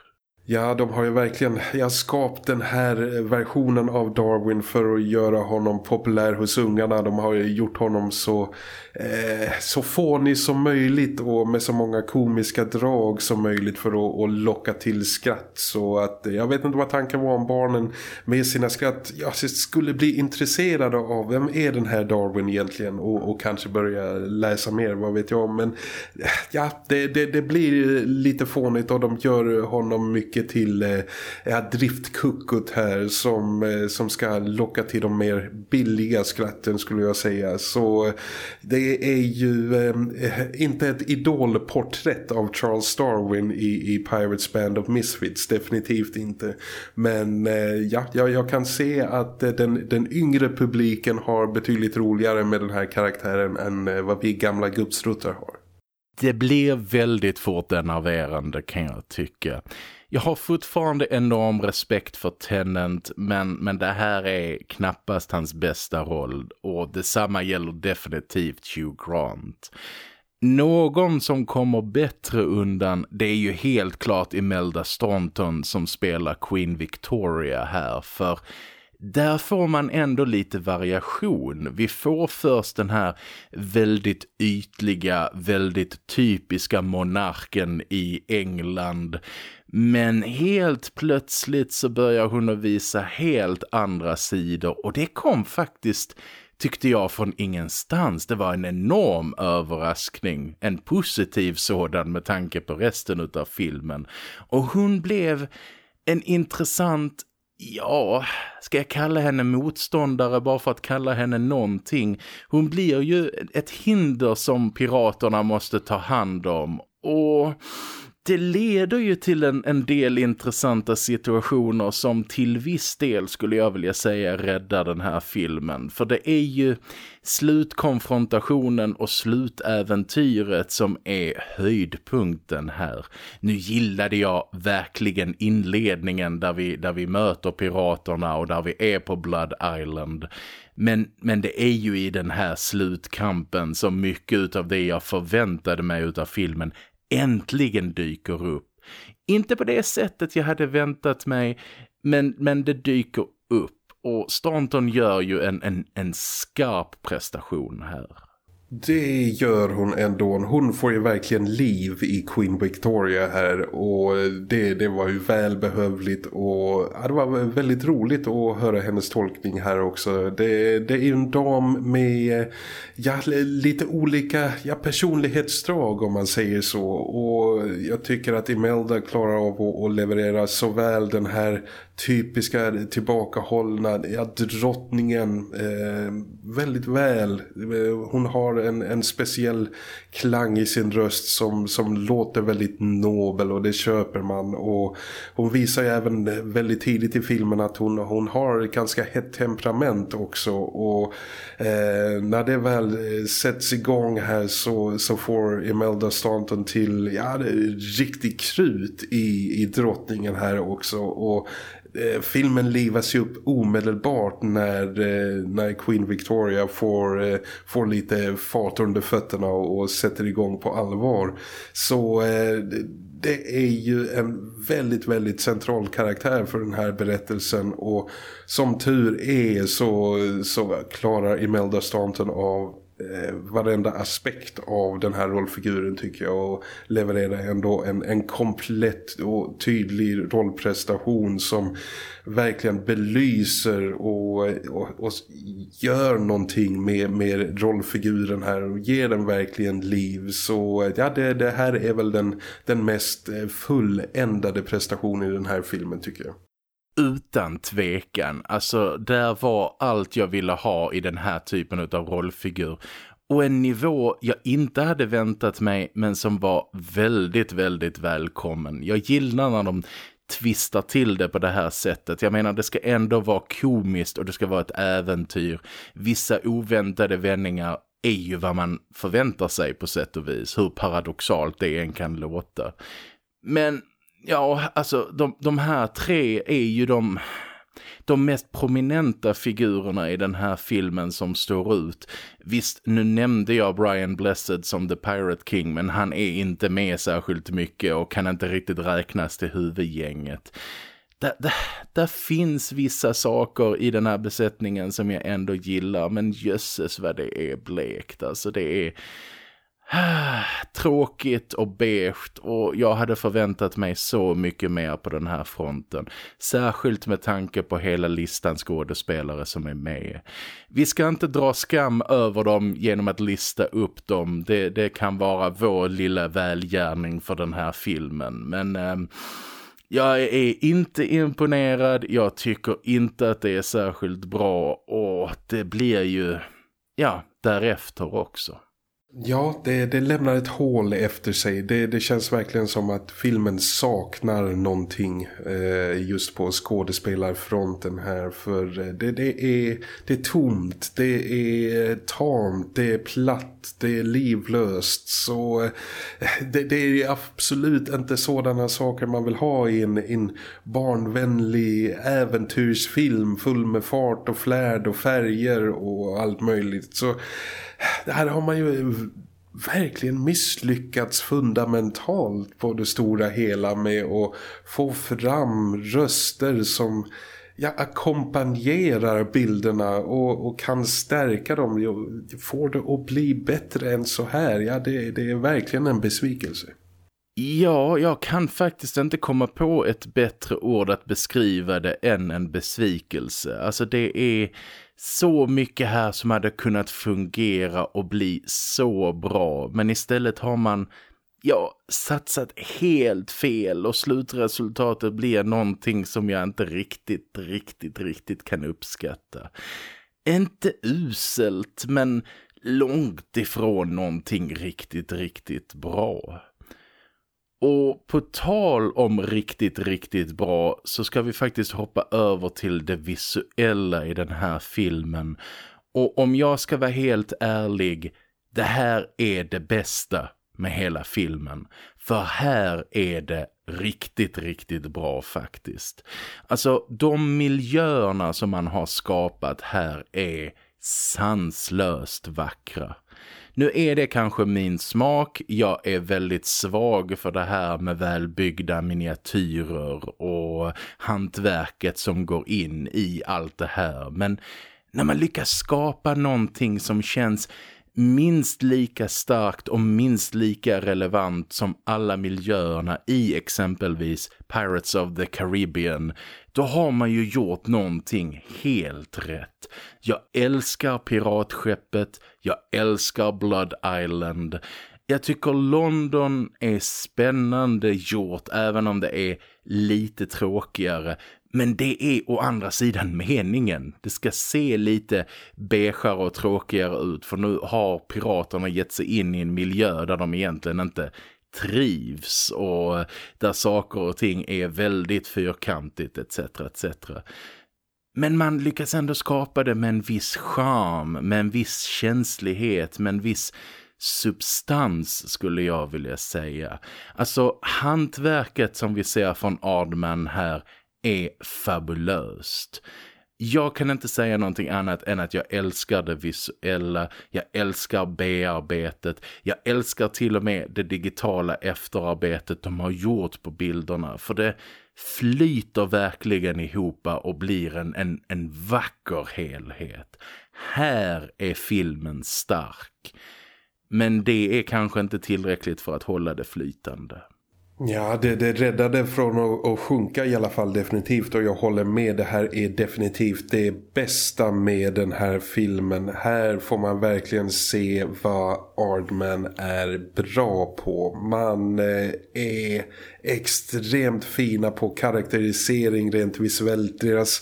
Ja, de har ju verkligen jag skapat den här versionen av Darwin för att göra honom populär hos ungarna. De har ju gjort honom så eh, så fånig som möjligt och med så många komiska drag som möjligt för att, att locka till skratt. Så att eh, jag vet inte vad tanken var om barnen med sina skratt jag skulle bli intresserade av vem är den här Darwin egentligen och, och kanske börja läsa mer, vad vet jag. Men eh, ja, det, det, det blir lite fånigt och de gör honom mycket till eh, driftkuckut här som, eh, som ska locka till de mer billiga skratten skulle jag säga. Så eh, det är ju eh, eh, inte ett idolporträtt av Charles Darwin i, i Pirates Band of Misfits, definitivt inte. Men eh, ja, jag, jag, kan se att eh, den, den yngre publiken har betydligt roligare med den här karaktären än eh, vad vi gamla gubbstruttar har. Det blir väldigt fort enerverande kan jag tycka. Jag har fortfarande enorm respekt för Tennant men, men det här är knappast hans bästa roll och detsamma gäller definitivt Hugh Grant. Någon som kommer bättre undan det är ju helt klart Imelda Staunton som spelar Queen Victoria här för där får man ändå lite variation. Vi får först den här väldigt ytliga, väldigt typiska monarken i England. Men helt plötsligt så börjar hon att visa helt andra sidor och det kom faktiskt tyckte jag från ingenstans. Det var en enorm överraskning. En positiv sådan med tanke på resten av filmen. Och hon blev en intressant Ja, ska jag kalla henne motståndare bara för att kalla henne någonting? Hon blir ju ett hinder som piraterna måste ta hand om. Och det leder ju till en, en del intressanta situationer som till viss del skulle jag vilja säga räddar den här filmen. För det är ju slutkonfrontationen och slutäventyret som är höjdpunkten här. Nu gillade jag verkligen inledningen där vi, där vi möter piraterna och där vi är på Blood Island. Men, men det är ju i den här slutkampen som mycket av det jag förväntade mig av filmen äntligen dyker upp. Inte på det sättet jag hade väntat mig, men, men det dyker upp. Och Stanton gör ju en, en, en skarp prestation här. Det gör hon ändå. Hon får ju verkligen liv i Queen Victoria här och det, det var ju välbehövligt och ja, det var väldigt roligt att höra hennes tolkning här också. Det, det är ju en dam med ja, lite olika ja, personlighetsdrag om man säger så och jag tycker att Imelda klarar av att, att leverera såväl den här typiska tillbakahållna ja, drottningen eh, väldigt väl. Eh, hon har en, en speciell klang i sin röst som, som låter väldigt nobel och det köper man. Och hon visar ju även väldigt tidigt i filmen att hon, hon har ganska hett temperament också. Och eh, när det väl eh, sätts igång här så, så får Imelda Staunton till ja, riktigt krut i, i drottningen här också. Och Eh, filmen livas ju upp omedelbart när, eh, när Queen Victoria får, eh, får lite fart under fötterna och, och sätter igång på allvar. Så eh, det är ju en väldigt, väldigt central karaktär för den här berättelsen och som tur är så, så klarar Imelda Staunton av eh, varenda aspekt av den här rollfiguren tycker jag och levererar ändå en, en komplett och tydlig rollprestation som verkligen belyser och, och, och gör någonting med, med rollfiguren här och ger den verkligen liv så eh, ja det, det här är väl den, den mest eh, fulländade prestationen i den här filmen tycker jag. Utan tvekan. Alltså, där var allt jag ville ha i den här typen av rollfigur. Och en nivå jag inte hade väntat mig men som var väldigt, väldigt välkommen. Jag gillar när de tvistar till det på det här sättet. Jag menar, det ska ändå vara komiskt och det ska vara ett äventyr. Vissa oväntade vändningar är ju vad man förväntar sig på sätt och vis. Hur paradoxalt det än kan låta. Men Ja, alltså de, de här tre är ju de, de mest prominenta figurerna i den här filmen som står ut. Visst, nu nämnde jag Brian Blessed som The Pirate King men han är inte med särskilt mycket och kan inte riktigt räknas till huvudgänget. Där, där, där, finns vissa saker i den här besättningen som jag ändå gillar men jösses vad det är blekt. Alltså det är tråkigt och beige och jag hade förväntat mig så mycket mer på den här fronten. Särskilt med tanke på hela listan skådespelare som är med. Vi ska inte dra skam över dem genom att lista upp dem. Det, det kan vara vår lilla välgärning för den här filmen. Men... Eh, jag är inte imponerad, jag tycker inte att det är särskilt bra och det blir ju, ja, därefter också. Ja, det, det lämnar ett hål efter sig. Det, det känns verkligen som att filmen saknar någonting eh, just på skådespelarfronten här. För eh, det, det, är, det är tomt, det är tamt, det är platt, det är livlöst. Så eh, det, det, är absolut inte sådana saker man vill ha i en, en barnvänlig äventyrsfilm full med fart och flärd och färger och allt möjligt. Så det här har man ju verkligen misslyckats fundamentalt på det stora hela med att få fram röster som ja, ackompanjerar bilderna och, och kan stärka dem. Får det att bli bättre än så här? Ja, det, det är verkligen en besvikelse. Ja, jag kan faktiskt inte komma på ett bättre ord att beskriva det än en besvikelse. Alltså det är så mycket här som hade kunnat fungera och bli så bra. Men istället har man ja, satsat helt fel och slutresultatet blir någonting som jag inte riktigt, riktigt, riktigt kan uppskatta. Inte uselt, men långt ifrån någonting riktigt, riktigt bra. Och på tal om riktigt, riktigt bra så ska vi faktiskt hoppa över till det visuella i den här filmen. Och om jag ska vara helt ärlig, det här är det bästa med hela filmen. För här är det riktigt, riktigt bra faktiskt. Alltså de miljöerna som man har skapat här är sanslöst vackra. Nu är det kanske min smak. Jag är väldigt svag för det här med välbyggda miniatyrer och hantverket som går in i allt det här. Men när man lyckas skapa någonting som känns minst lika starkt och minst lika relevant som alla miljöerna i exempelvis Pirates of the Caribbean då har man ju gjort någonting helt rätt. Jag älskar piratskeppet, jag älskar Blood Island. Jag tycker London är spännande gjort även om det är lite tråkigare. Men det är å andra sidan meningen. Det ska se lite beigare och tråkigare ut för nu har piraterna gett sig in i en miljö där de egentligen inte trivs och där saker och ting är väldigt fyrkantigt etc. etc. Men man lyckas ändå skapa det med en viss charm, med en viss känslighet, med en viss substans skulle jag vilja säga. Alltså hantverket som vi ser från Ardman här är fabulöst. Jag kan inte säga någonting annat än att jag älskar det visuella, jag älskar bearbetet, jag älskar till och med det digitala efterarbetet de har gjort på bilderna för det flyter verkligen ihop och blir en, en, en vacker helhet. Här är filmen stark. Men det är kanske inte tillräckligt för att hålla det flytande. Ja, det, det räddade från att, att sjunka i alla fall definitivt och jag håller med. Det här är definitivt det bästa med den här filmen. Här får man verkligen se vad Ardman är bra på. Man eh, är extremt fina på karaktärisering rent visuellt. Deras,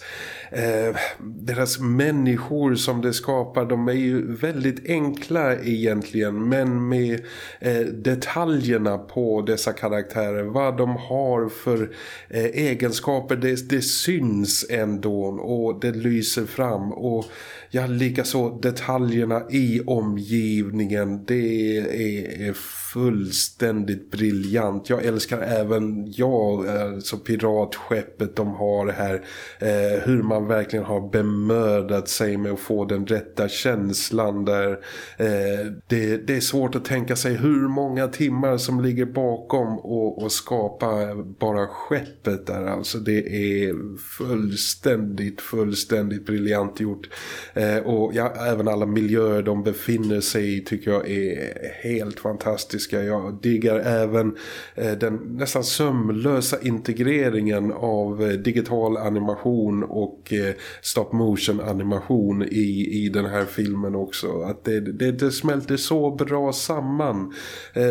eh, deras människor som det skapar, de är ju väldigt enkla egentligen. Men med eh, detaljerna på dessa karaktärer, vad de har för eh, egenskaper, det, det syns ändå och det lyser fram. Och ja, likaså detaljerna i omgivningen, det är, är fullständigt briljant. Jag älskar även jag, alltså piratskeppet de har här. Eh, hur man verkligen har bemödat sig med att få den rätta känslan där. Eh, det, det, är svårt att tänka sig hur många timmar som ligger bakom och, och skapa bara skeppet där. Alltså det är fullständigt, fullständigt briljant gjort. Eh, och ja, även alla miljöer de befinner sig i tycker jag är helt fantastiska fantastiska. Jag diggar även eh, den nästan sömlösa integreringen av eh, digital animation och eh, stop motion animation i, i den här filmen också. Att det, det, det smälter så bra samman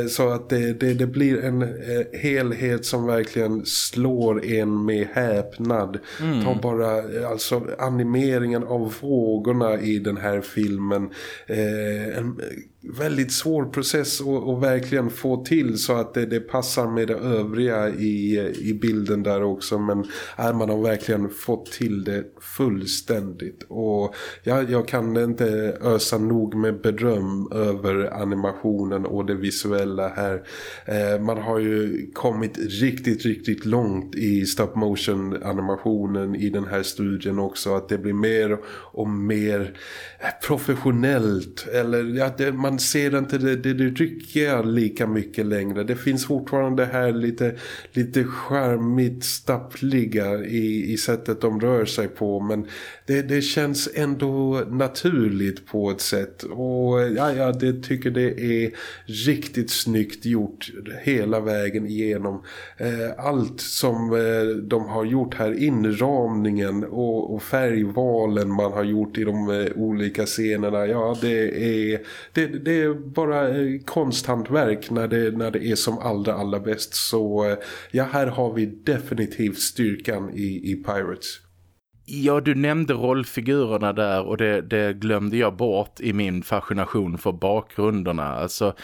så att det, det, det blir en helhet som verkligen slår en med häpnad. Mm. Ta bara alltså animeringen av vågorna i den här filmen. en väldigt svår process att verkligen få till så att det, det, passar med det övriga i, i bilden där också. Men är man har verkligen fått till det fullständigt. Och jag, jag kan inte ösa nog med beröm över animationen och det visuella här. Eh, man har ju kommit riktigt riktigt långt i stop motion animationen i den här studien också. Att det blir mer och mer professionellt. Eller att det, man man ser inte det, det, det ryckiga lika mycket längre. Det finns fortfarande här lite, lite charmigt stappliga i, i sättet de rör sig på. Men det, det känns ändå naturligt på ett sätt. Och ja, ja, det tycker det är riktigt snyggt gjort hela vägen igenom. Eh, allt som eh, de har gjort här, inramningen och, och färgvalen man har gjort i de eh, olika scenerna. Ja, det är, det, det är bara eh, konsthantverk när det, när det är som allra, allra bäst. Så eh, ja, här har vi definitivt styrkan i, i Pirates. Ja, du nämnde rollfigurerna där och det, det, glömde jag bort i min fascination för bakgrunderna. Alltså,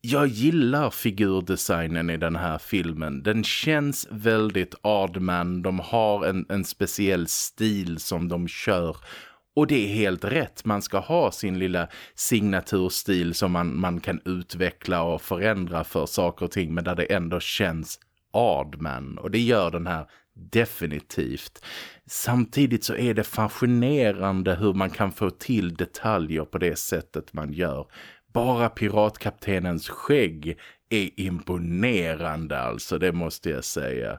jag gillar figurdesignen i den här filmen. Den känns väldigt Aardman. De har en, en speciell stil som de kör. Och det är helt rätt. Man ska ha sin lilla signaturstil som man, man kan utveckla och förändra för saker och ting. Men där det ändå känns Aardman. Och det gör den här definitivt. Samtidigt så är det fascinerande hur man kan få till detaljer på det sättet man gör. Bara piratkaptenens skägg är imponerande alltså, det måste jag säga.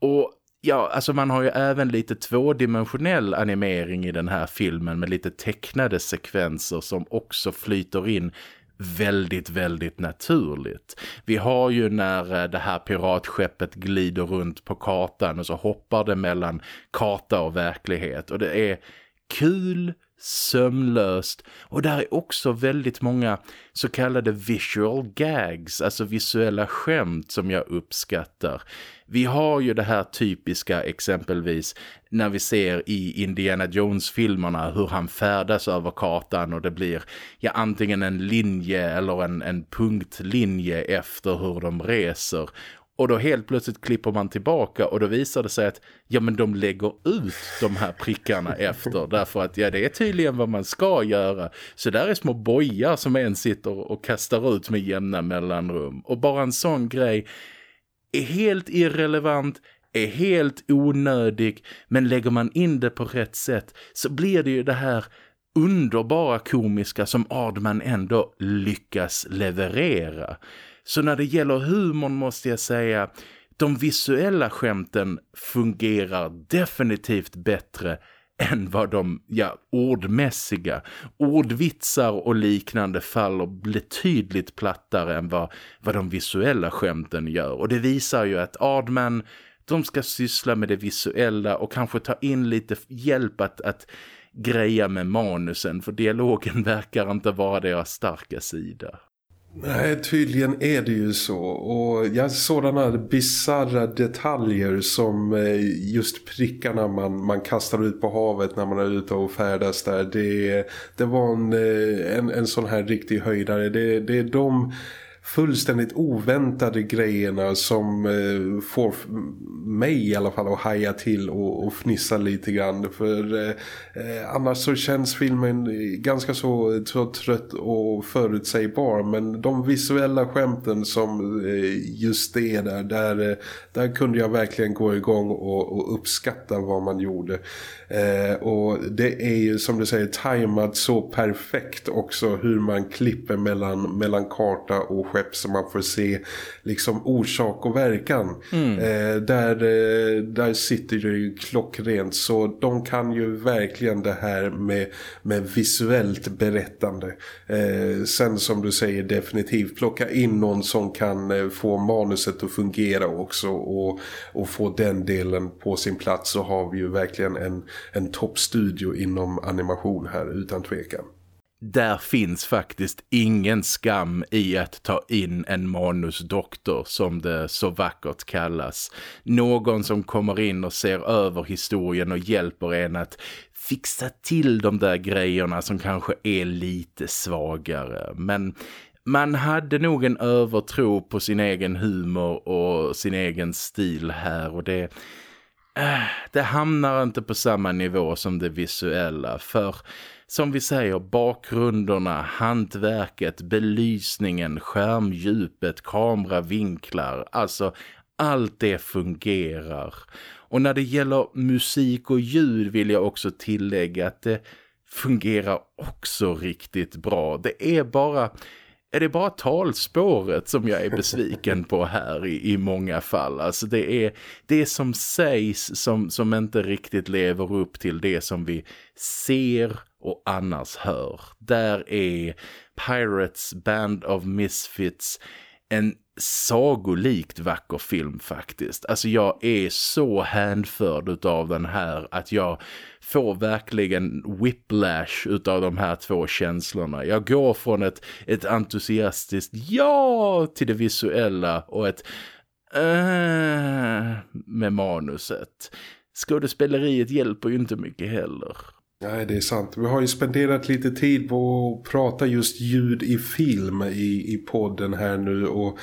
Och ja, alltså man har ju även lite tvådimensionell animering i den här filmen med lite tecknade sekvenser som också flyter in väldigt, väldigt naturligt. Vi har ju när eh, det här piratskeppet glider runt på kartan och så hoppar det mellan karta och verklighet och det är kul, sömlöst och där är också väldigt många så kallade visual gags, alltså visuella skämt som jag uppskattar. Vi har ju det här typiska exempelvis när vi ser i Indiana Jones-filmerna hur han färdas över kartan och det blir ja, antingen en linje eller en, en punktlinje efter hur de reser. Och då helt plötsligt klipper man tillbaka och då visar det sig att ja men de lägger ut de här prickarna efter därför att ja det är tydligen vad man ska göra. Så där är små bojar som en sitter och kastar ut med jämna mellanrum. Och bara en sån grej är helt irrelevant, är helt onödig men lägger man in det på rätt sätt så blir det ju det här underbara komiska som Ardman ändå lyckas leverera. Så när det gäller humorn måste jag säga de visuella skämten fungerar definitivt bättre än vad de ja, ordmässiga, ordvitsar och liknande faller betydligt plattare än vad, vad de visuella skämten gör. Och det visar ju att Ardman, de ska syssla med det visuella och kanske ta in lite hjälp att, att greja med manusen för dialogen verkar inte vara deras starka sida. Nej, tydligen är det ju så. Och ja, sådana bizarra detaljer som eh, just prickarna man, man kastar ut på havet när man är ute och färdas där. Det, det var en, eh, en, en sån här riktig höjdare. Det, det är de fullständigt oväntade grejerna som eh, får mig i alla fall att haja till och, och fnissa lite grann. För eh, eh, annars så känns filmen ganska så, så trött och förutsägbar. Men de visuella skämten som eh, just det där, där, eh, där kunde jag verkligen gå igång och, och uppskatta vad man gjorde eh, och det är ju som du säger tajmat så perfekt också hur man klipper mellan, mellan karta och skepp så man får se liksom orsak och verkan. Mm. Eh, där, eh, där sitter det ju klockrent så de kan ju verkligen det här med, med visuellt berättande. Eh, sen som du säger definitivt plocka in någon som kan eh, få manuset att fungera också och, och få den delen på sin plats så har vi ju verkligen en, en toppstudio inom animation här utan tvekan där finns faktiskt ingen skam i att ta in en manusdoktor som det så vackert kallas. Någon som kommer in och ser över historien och hjälper en att fixa till de där grejerna som kanske är lite svagare. Men man hade nog en övertro på sin egen humor och sin egen stil här och det... Det hamnar inte på samma nivå som det visuella för som vi säger, bakgrunderna, hantverket, belysningen, skärmdjupet, kameravinklar, alltså allt det fungerar. Och när det gäller musik och ljud vill jag också tillägga att det, fungerar också riktigt bra. Det är bara är det bara talspåret som jag är besviken på här i, i många fall. Alltså det är det som sägs som, som inte riktigt lever upp till det som vi ser och annars hör. Där är Pirates Band of Misfits en sagolikt vacker film faktiskt. Alltså jag är så hänförd av den här att jag får verkligen whiplash utav de här två känslorna. Jag går från ett, ett entusiastiskt ja till det visuella och ett äh, med manuset. Skådespeleriet hjälper ju inte mycket heller. Nej, det är sant. Vi har ju spenderat lite tid på att prata just ljud i film i, i podden här nu och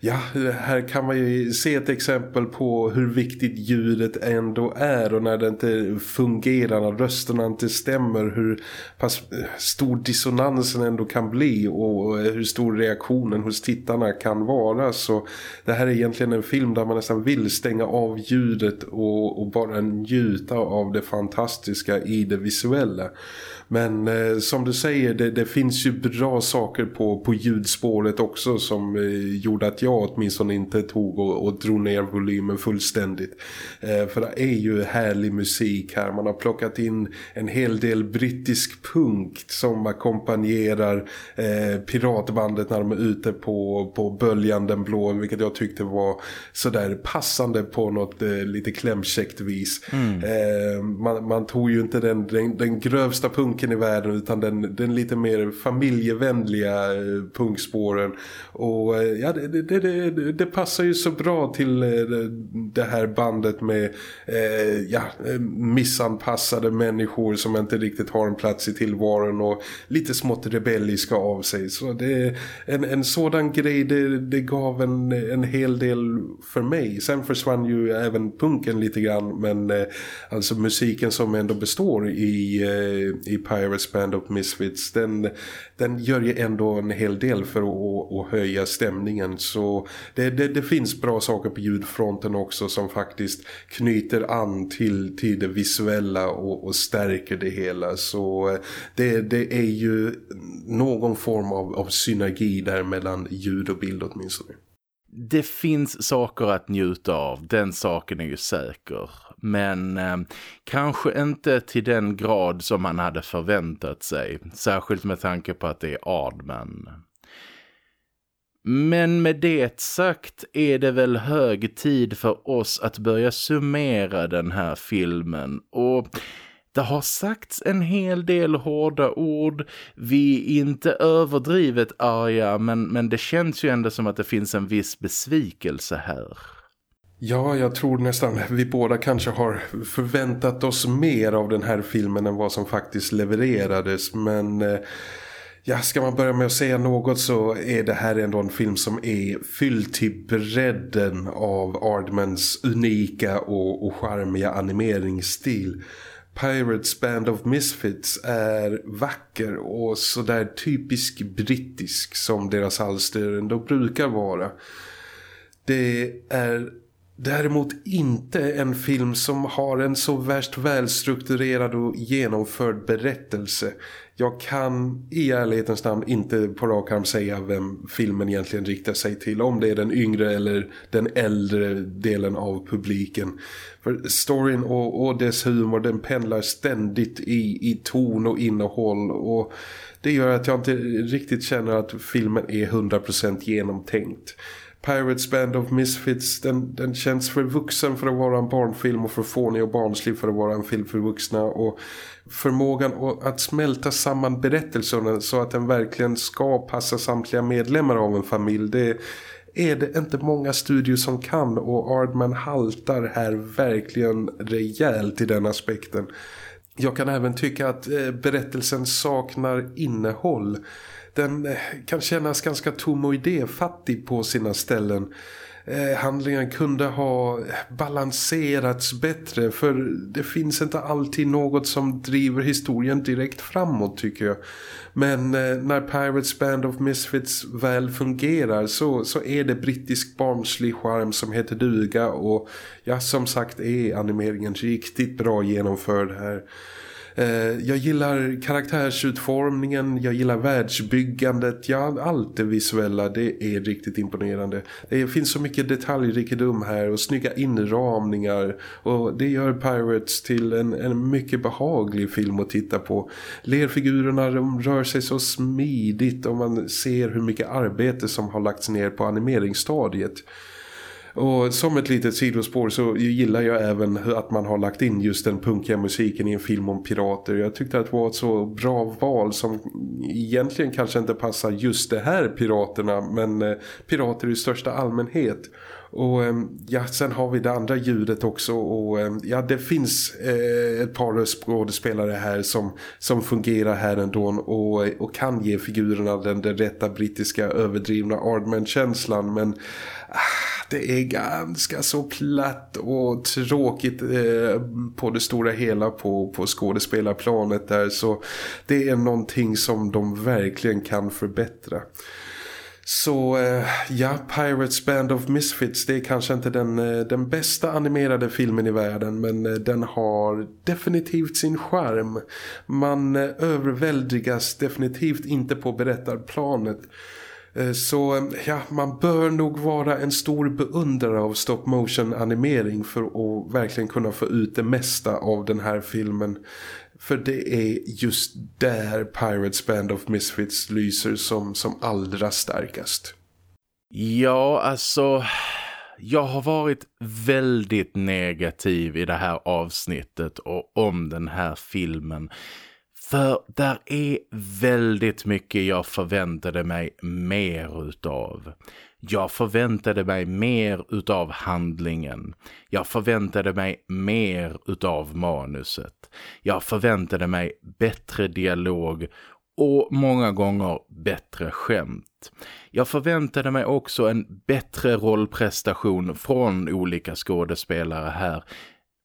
ja, här kan man ju se ett exempel på hur viktigt ljudet ändå är och när det inte fungerar, när rösterna inte stämmer, hur pass stor dissonansen ändå kan bli och hur stor reaktionen hos tittarna kan vara. Så det här är egentligen en film där man nästan vill stänga av ljudet och, och bara njuta av det fantastiska i det visuella. Men eh, som du säger, det, det, finns ju bra saker på, på ljudspåret också som eh, gjorde att jag åtminstone inte tog och, och drog ner volymen fullständigt. Eh, för det är ju härlig musik här. Man har plockat in en hel del brittisk punk som ackompanjerar eh, piratbandet när de är ute på, på böljan den blå, vilket jag tyckte var sådär passande på något eh, lite klämkäckt vis. Mm. Eh, man, man tog ju inte den, den, den grövsta punk punken i världen utan den, den lite mer familjevänliga eh, punkspåren. Och eh, ja det, det, det, det, passar ju så bra till eh, det här bandet med eh, ja, missanpassade människor som inte riktigt har en plats i tillvaron och lite smått rebelliska av sig. Så det en, en sådan grej det, det gav en, en hel del för mig. Sen försvann ju även punken lite grann men eh, alltså musiken som ändå består i, eh, i Pirates Band of Misfits den, den gör ju ändå en hel del för att, att höja stämningen. Så det, det, det, finns bra saker på ljudfronten också som faktiskt knyter an till, till det visuella och, och stärker det hela. Så eh, det, det är ju någon form av, av synergi där mellan ljud och bild åtminstone. Det finns saker att njuta av, den saken är ju säker. Men eh, kanske inte till den grad som man hade förväntat sig. Särskilt med tanke på att det är Ardman. Men med det sagt är det väl hög tid för oss att börja summera den här filmen. Och det har sagts en hel del hårda ord. Vi är inte överdrivet arga men, men det känns ju ändå som att det finns en viss besvikelse här. Ja, jag tror nästan vi båda kanske har förväntat oss mer av den här filmen än vad som faktiskt levererades. Men eh, ja, ska man börja med att säga något så är det här ändå en film som är fylld till bredden av Ardmans unika och, och charmiga animeringsstil. Pirates Band of Misfits är vacker och sådär typisk brittisk som deras alster ändå brukar vara. Det är däremot inte en film som har en så värst välstrukturerad och genomförd berättelse. Jag kan i ärlighetens namn inte på rak arm säga vem filmen egentligen riktar sig till. Om det är den yngre eller den äldre delen av publiken. För storyn och, och dess humor den pendlar ständigt i, i ton och innehåll och det gör att jag inte riktigt känner att filmen är 100% genomtänkt. Pirates Band of Misfits den, den känns för vuxen för att vara en barnfilm och för fånig och barnslig för att vara en film för vuxna. Och förmågan att smälta samman berättelserna så att den verkligen ska passa samtliga medlemmar av en familj det är det inte många studier som kan. Och Ardman haltar här verkligen rejält i den aspekten. Jag kan även tycka att eh, berättelsen saknar innehåll den eh, kan kännas ganska tom och idéfattig på sina ställen. Eh, handlingen kunde ha balanserats bättre för det finns inte alltid något som driver historien direkt framåt tycker jag. Men eh, när Pirates Band of Misfits väl fungerar så, så är det brittisk barnslig charm som heter duga och ja som sagt är animeringen riktigt bra genomförd här. Eh, jag gillar karaktärsutformningen, jag gillar världsbyggandet, ja allt det visuella det är riktigt imponerande. Det finns så mycket detaljrikedom här och snygga inramningar och det gör Pirates till en, en mycket behaglig film att titta på. Lerfigurerna de rör sig så smidigt och man ser hur mycket arbete som har lagts ner på animeringsstadiet. Och som ett litet sidospår så gillar jag även att man har lagt in just den punkiga musiken i en film om pirater. Jag tyckte att det var ett så bra val som egentligen kanske inte passar just det här piraterna men eh, pirater i största allmänhet. Och eh, ja, sen har vi det andra ljudet också och eh, ja, det finns eh, ett par skådespelare här som, som fungerar här ändå och, och kan ge figurerna den, den rätta brittiska överdrivna Ardman-känslan men Ah, det är ganska så platt och tråkigt eh, på det stora hela på, på skådespelarplanet där så det är någonting som de verkligen kan förbättra. Så eh, ja, Pirates Band of Misfits det är kanske inte den, eh, den bästa animerade filmen i världen men eh, den har definitivt sin charm. Man eh, överväldigas definitivt inte på berättarplanet. Eh, så ja, man bör nog vara en stor beundrare av stop motion animering för att verkligen kunna få ut det mesta av den här filmen. För det är just där Pirates Band of Misfits lyser som, som allra starkast. Ja, alltså... Jag har varit väldigt negativ i det här avsnittet och om den här filmen. För där är väldigt mycket jag förväntade mig mer utav. Jag förväntade mig mer utav handlingen. Jag förväntade mig mer utav manuset. Jag förväntade mig bättre dialog och många gånger bättre skämt. Jag förväntade mig också en bättre rollprestation från olika skådespelare här.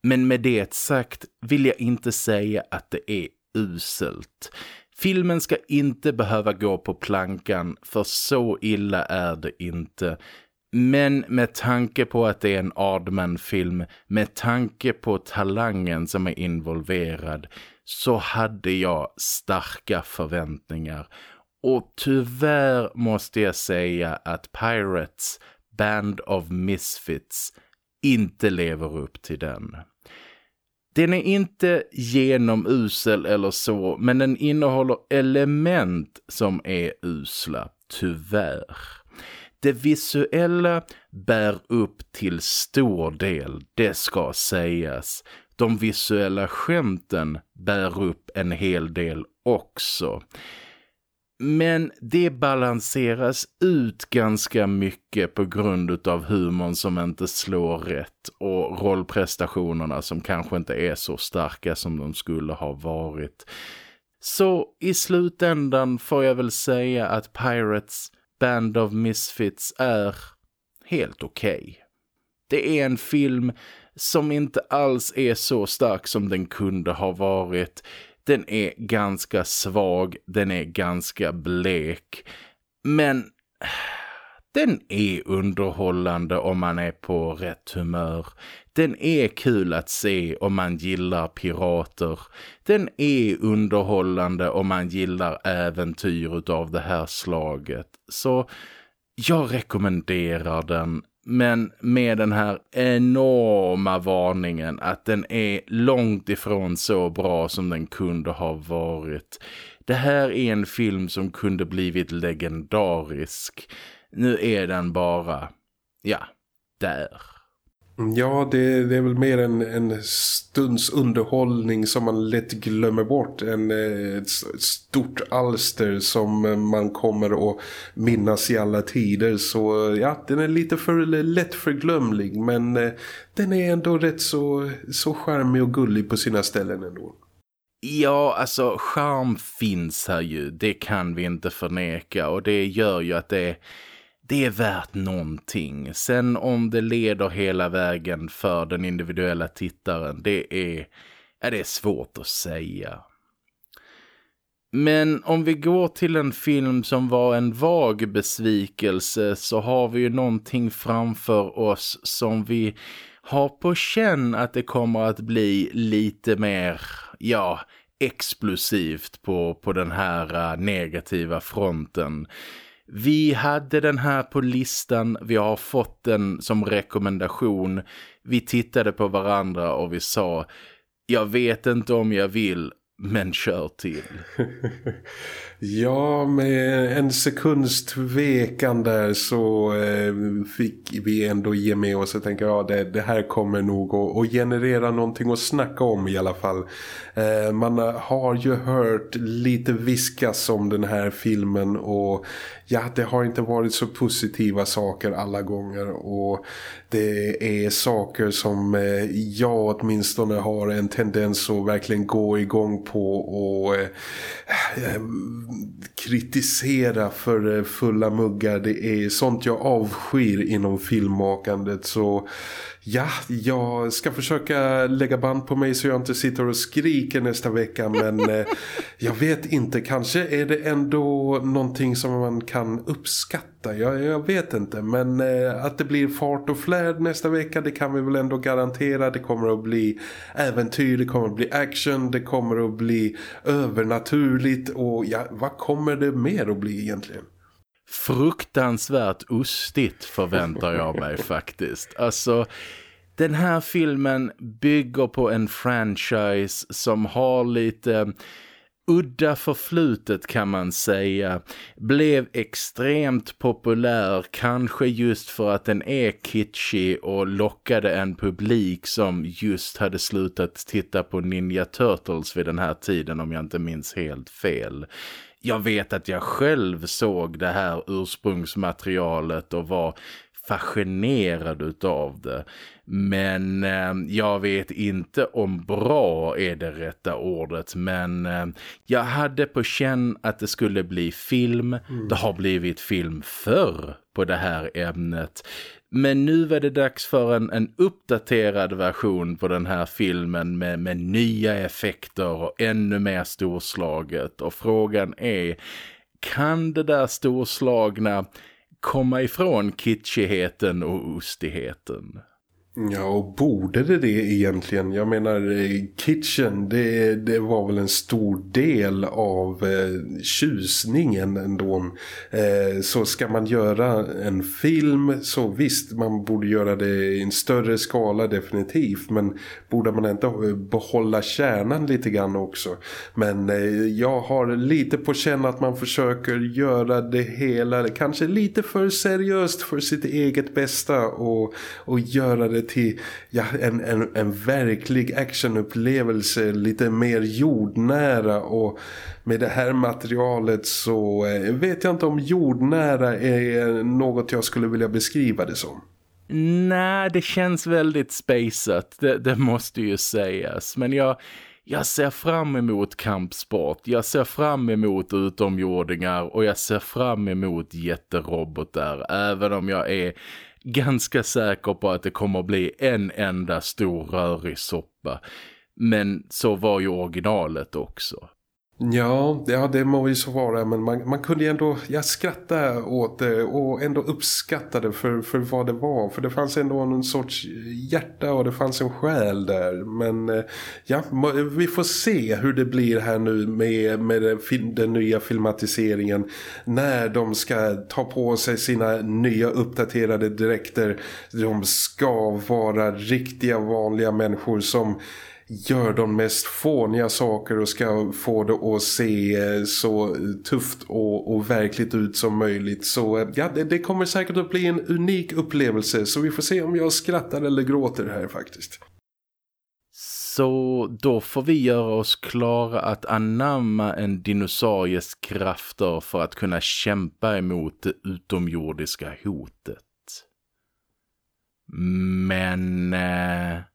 Men med det sagt vill jag inte säga att det är uselt. Filmen ska inte behöva gå på plankan för så illa är det inte. Men med tanke på att det är en Ardman-film, med tanke på talangen som är involverad så hade jag starka förväntningar. Och tyvärr måste jag säga att Pirates, Band of Misfits, inte lever upp till den. Den är inte genomusel eller så, men den innehåller element som är usla, tyvärr. Det visuella bär upp till stor del, det ska sägas. De visuella skämten bär upp en hel del också. Men det balanseras ut ganska mycket på grund av humorn som inte slår rätt och rollprestationerna som kanske inte är så starka som de skulle ha varit. Så i slutändan får jag väl säga att Pirates Band of Misfits är helt okej. Okay. Det är en film som inte alls är så stark som den kunde ha varit. Den är ganska svag, den är ganska blek. Men den är underhållande om man är på rätt humör. Den är kul att se om man gillar pirater. Den är underhållande om man gillar äventyr av det här slaget. Så jag rekommenderar den men med den här enorma varningen att den är långt ifrån så bra som den kunde ha varit. Det här är en film som kunde blivit legendarisk. Nu är den bara, ja, där. Mm, ja, det, det, är väl mer en, en stunds underhållning som man lätt glömmer bort. En, eh, ett stort alster som eh, man kommer att minnas i alla tider. Så eh, ja, den är lite för lätt förglömlig men eh, den är ändå rätt så, så charmig och gullig på sina ställen ändå. Ja, alltså charm finns här ju. Det kan vi inte förneka och det gör ju att det är det är värt någonting. Sen om det leder hela vägen för den individuella tittaren, det är, är det är svårt att säga. Men om vi går till en film som var en vag besvikelse så har vi ju någonting framför oss som vi har på känn att det kommer att bli lite mer, ja, explosivt på, på den här eh, negativa fronten. Vi hade den här på listan, vi har fått den som rekommendation. Vi tittade på varandra och vi sa, jag vet inte om jag vill, men kör till. ja, med en sekunds tvekan där så eh, fick vi ändå ge med oss och tänka ja, det, det här kommer nog att, att generera någonting att snacka om i alla fall. Eh, man har ju hört lite viskas om den här filmen och ja, det har inte varit så positiva saker alla gånger och det är saker som eh, jag åtminstone har en tendens att verkligen gå igång på och kritisera för eh, fulla muggar. Det är sånt jag avskyr inom filmmakandet så Ja, jag ska försöka lägga band på mig så jag inte sitter och skriker nästa vecka men eh, jag vet inte, kanske är det ändå någonting som man kan uppskatta. Jag, jag vet inte, men eh, att det blir fart och flärd nästa vecka det kan vi väl ändå garantera. Det kommer att bli äventyr, det kommer att bli action, det kommer att bli övernaturligt och ja, vad kommer det mer att bli egentligen? fruktansvärt ostigt förväntar jag mig faktiskt. Alltså, den här filmen bygger på en franchise som har lite udda förflutet kan man säga. Blev extremt populär kanske just för att den är kitschig och lockade en publik som just hade slutat titta på Ninja Turtles vid den här tiden om jag inte minns helt fel jag vet att jag själv såg det här ursprungsmaterialet och var fascinerad utav det. Men eh, jag vet inte om bra är det rätta ordet. Men eh, jag hade på känn att det skulle bli film. Mm. Det har blivit film förr på det här ämnet. Men nu var det dags för en, en uppdaterad version på den här filmen med, med nya effekter och ännu mer storslaget. Och frågan är, kan det där storslagna komma ifrån kitschigheten och ostigheten? Ja, och borde det det egentligen? Jag menar, eh, Kitchen, det, det var väl en stor del av eh, tjusningen ändå. Eh, så ska man göra en film så visst, man borde göra det i en större skala definitivt. Men borde man inte eh, behålla kärnan lite grann också? Men eh, jag har lite på känn att man försöker göra det hela kanske lite för seriöst för sitt eget bästa och, och göra det till ja, en, en, en verklig actionupplevelse lite mer jordnära och med det här materialet så eh, vet jag inte om jordnära är något jag skulle vilja beskriva det som. Nej, det känns väldigt spaceat, det, det måste ju sägas. Men jag, jag ser fram emot kampsport, jag ser fram emot utomjordingar och jag ser fram emot jätterobotar. Även om jag är ganska säker på att det kommer att bli en enda stor rörig soppa. Men så var ju originalet också. Ja, ja, det må ju så vara men man, man kunde ju ändå ja, skratta åt det och ändå uppskatta det för, för vad det var. För det fanns ändå en sorts hjärta och det fanns en själ där. Men eh, ja, vi får se hur det blir här nu med, med den, den nya filmatiseringen. När de ska ta på sig sina nya uppdaterade dräkter. De ska vara riktiga vanliga människor som gör de mest fåniga saker och ska få det att se eh, så tufft och, och verkligt ut som möjligt. Så eh, ja, det, det, kommer säkert att bli en unik upplevelse så vi får se om jag skrattar eller gråter här faktiskt. Så då får vi göra oss klara att anamma en dinosauries krafter för att kunna kämpa emot det utomjordiska hotet. Men... Eh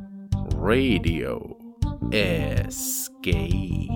Radio Escape.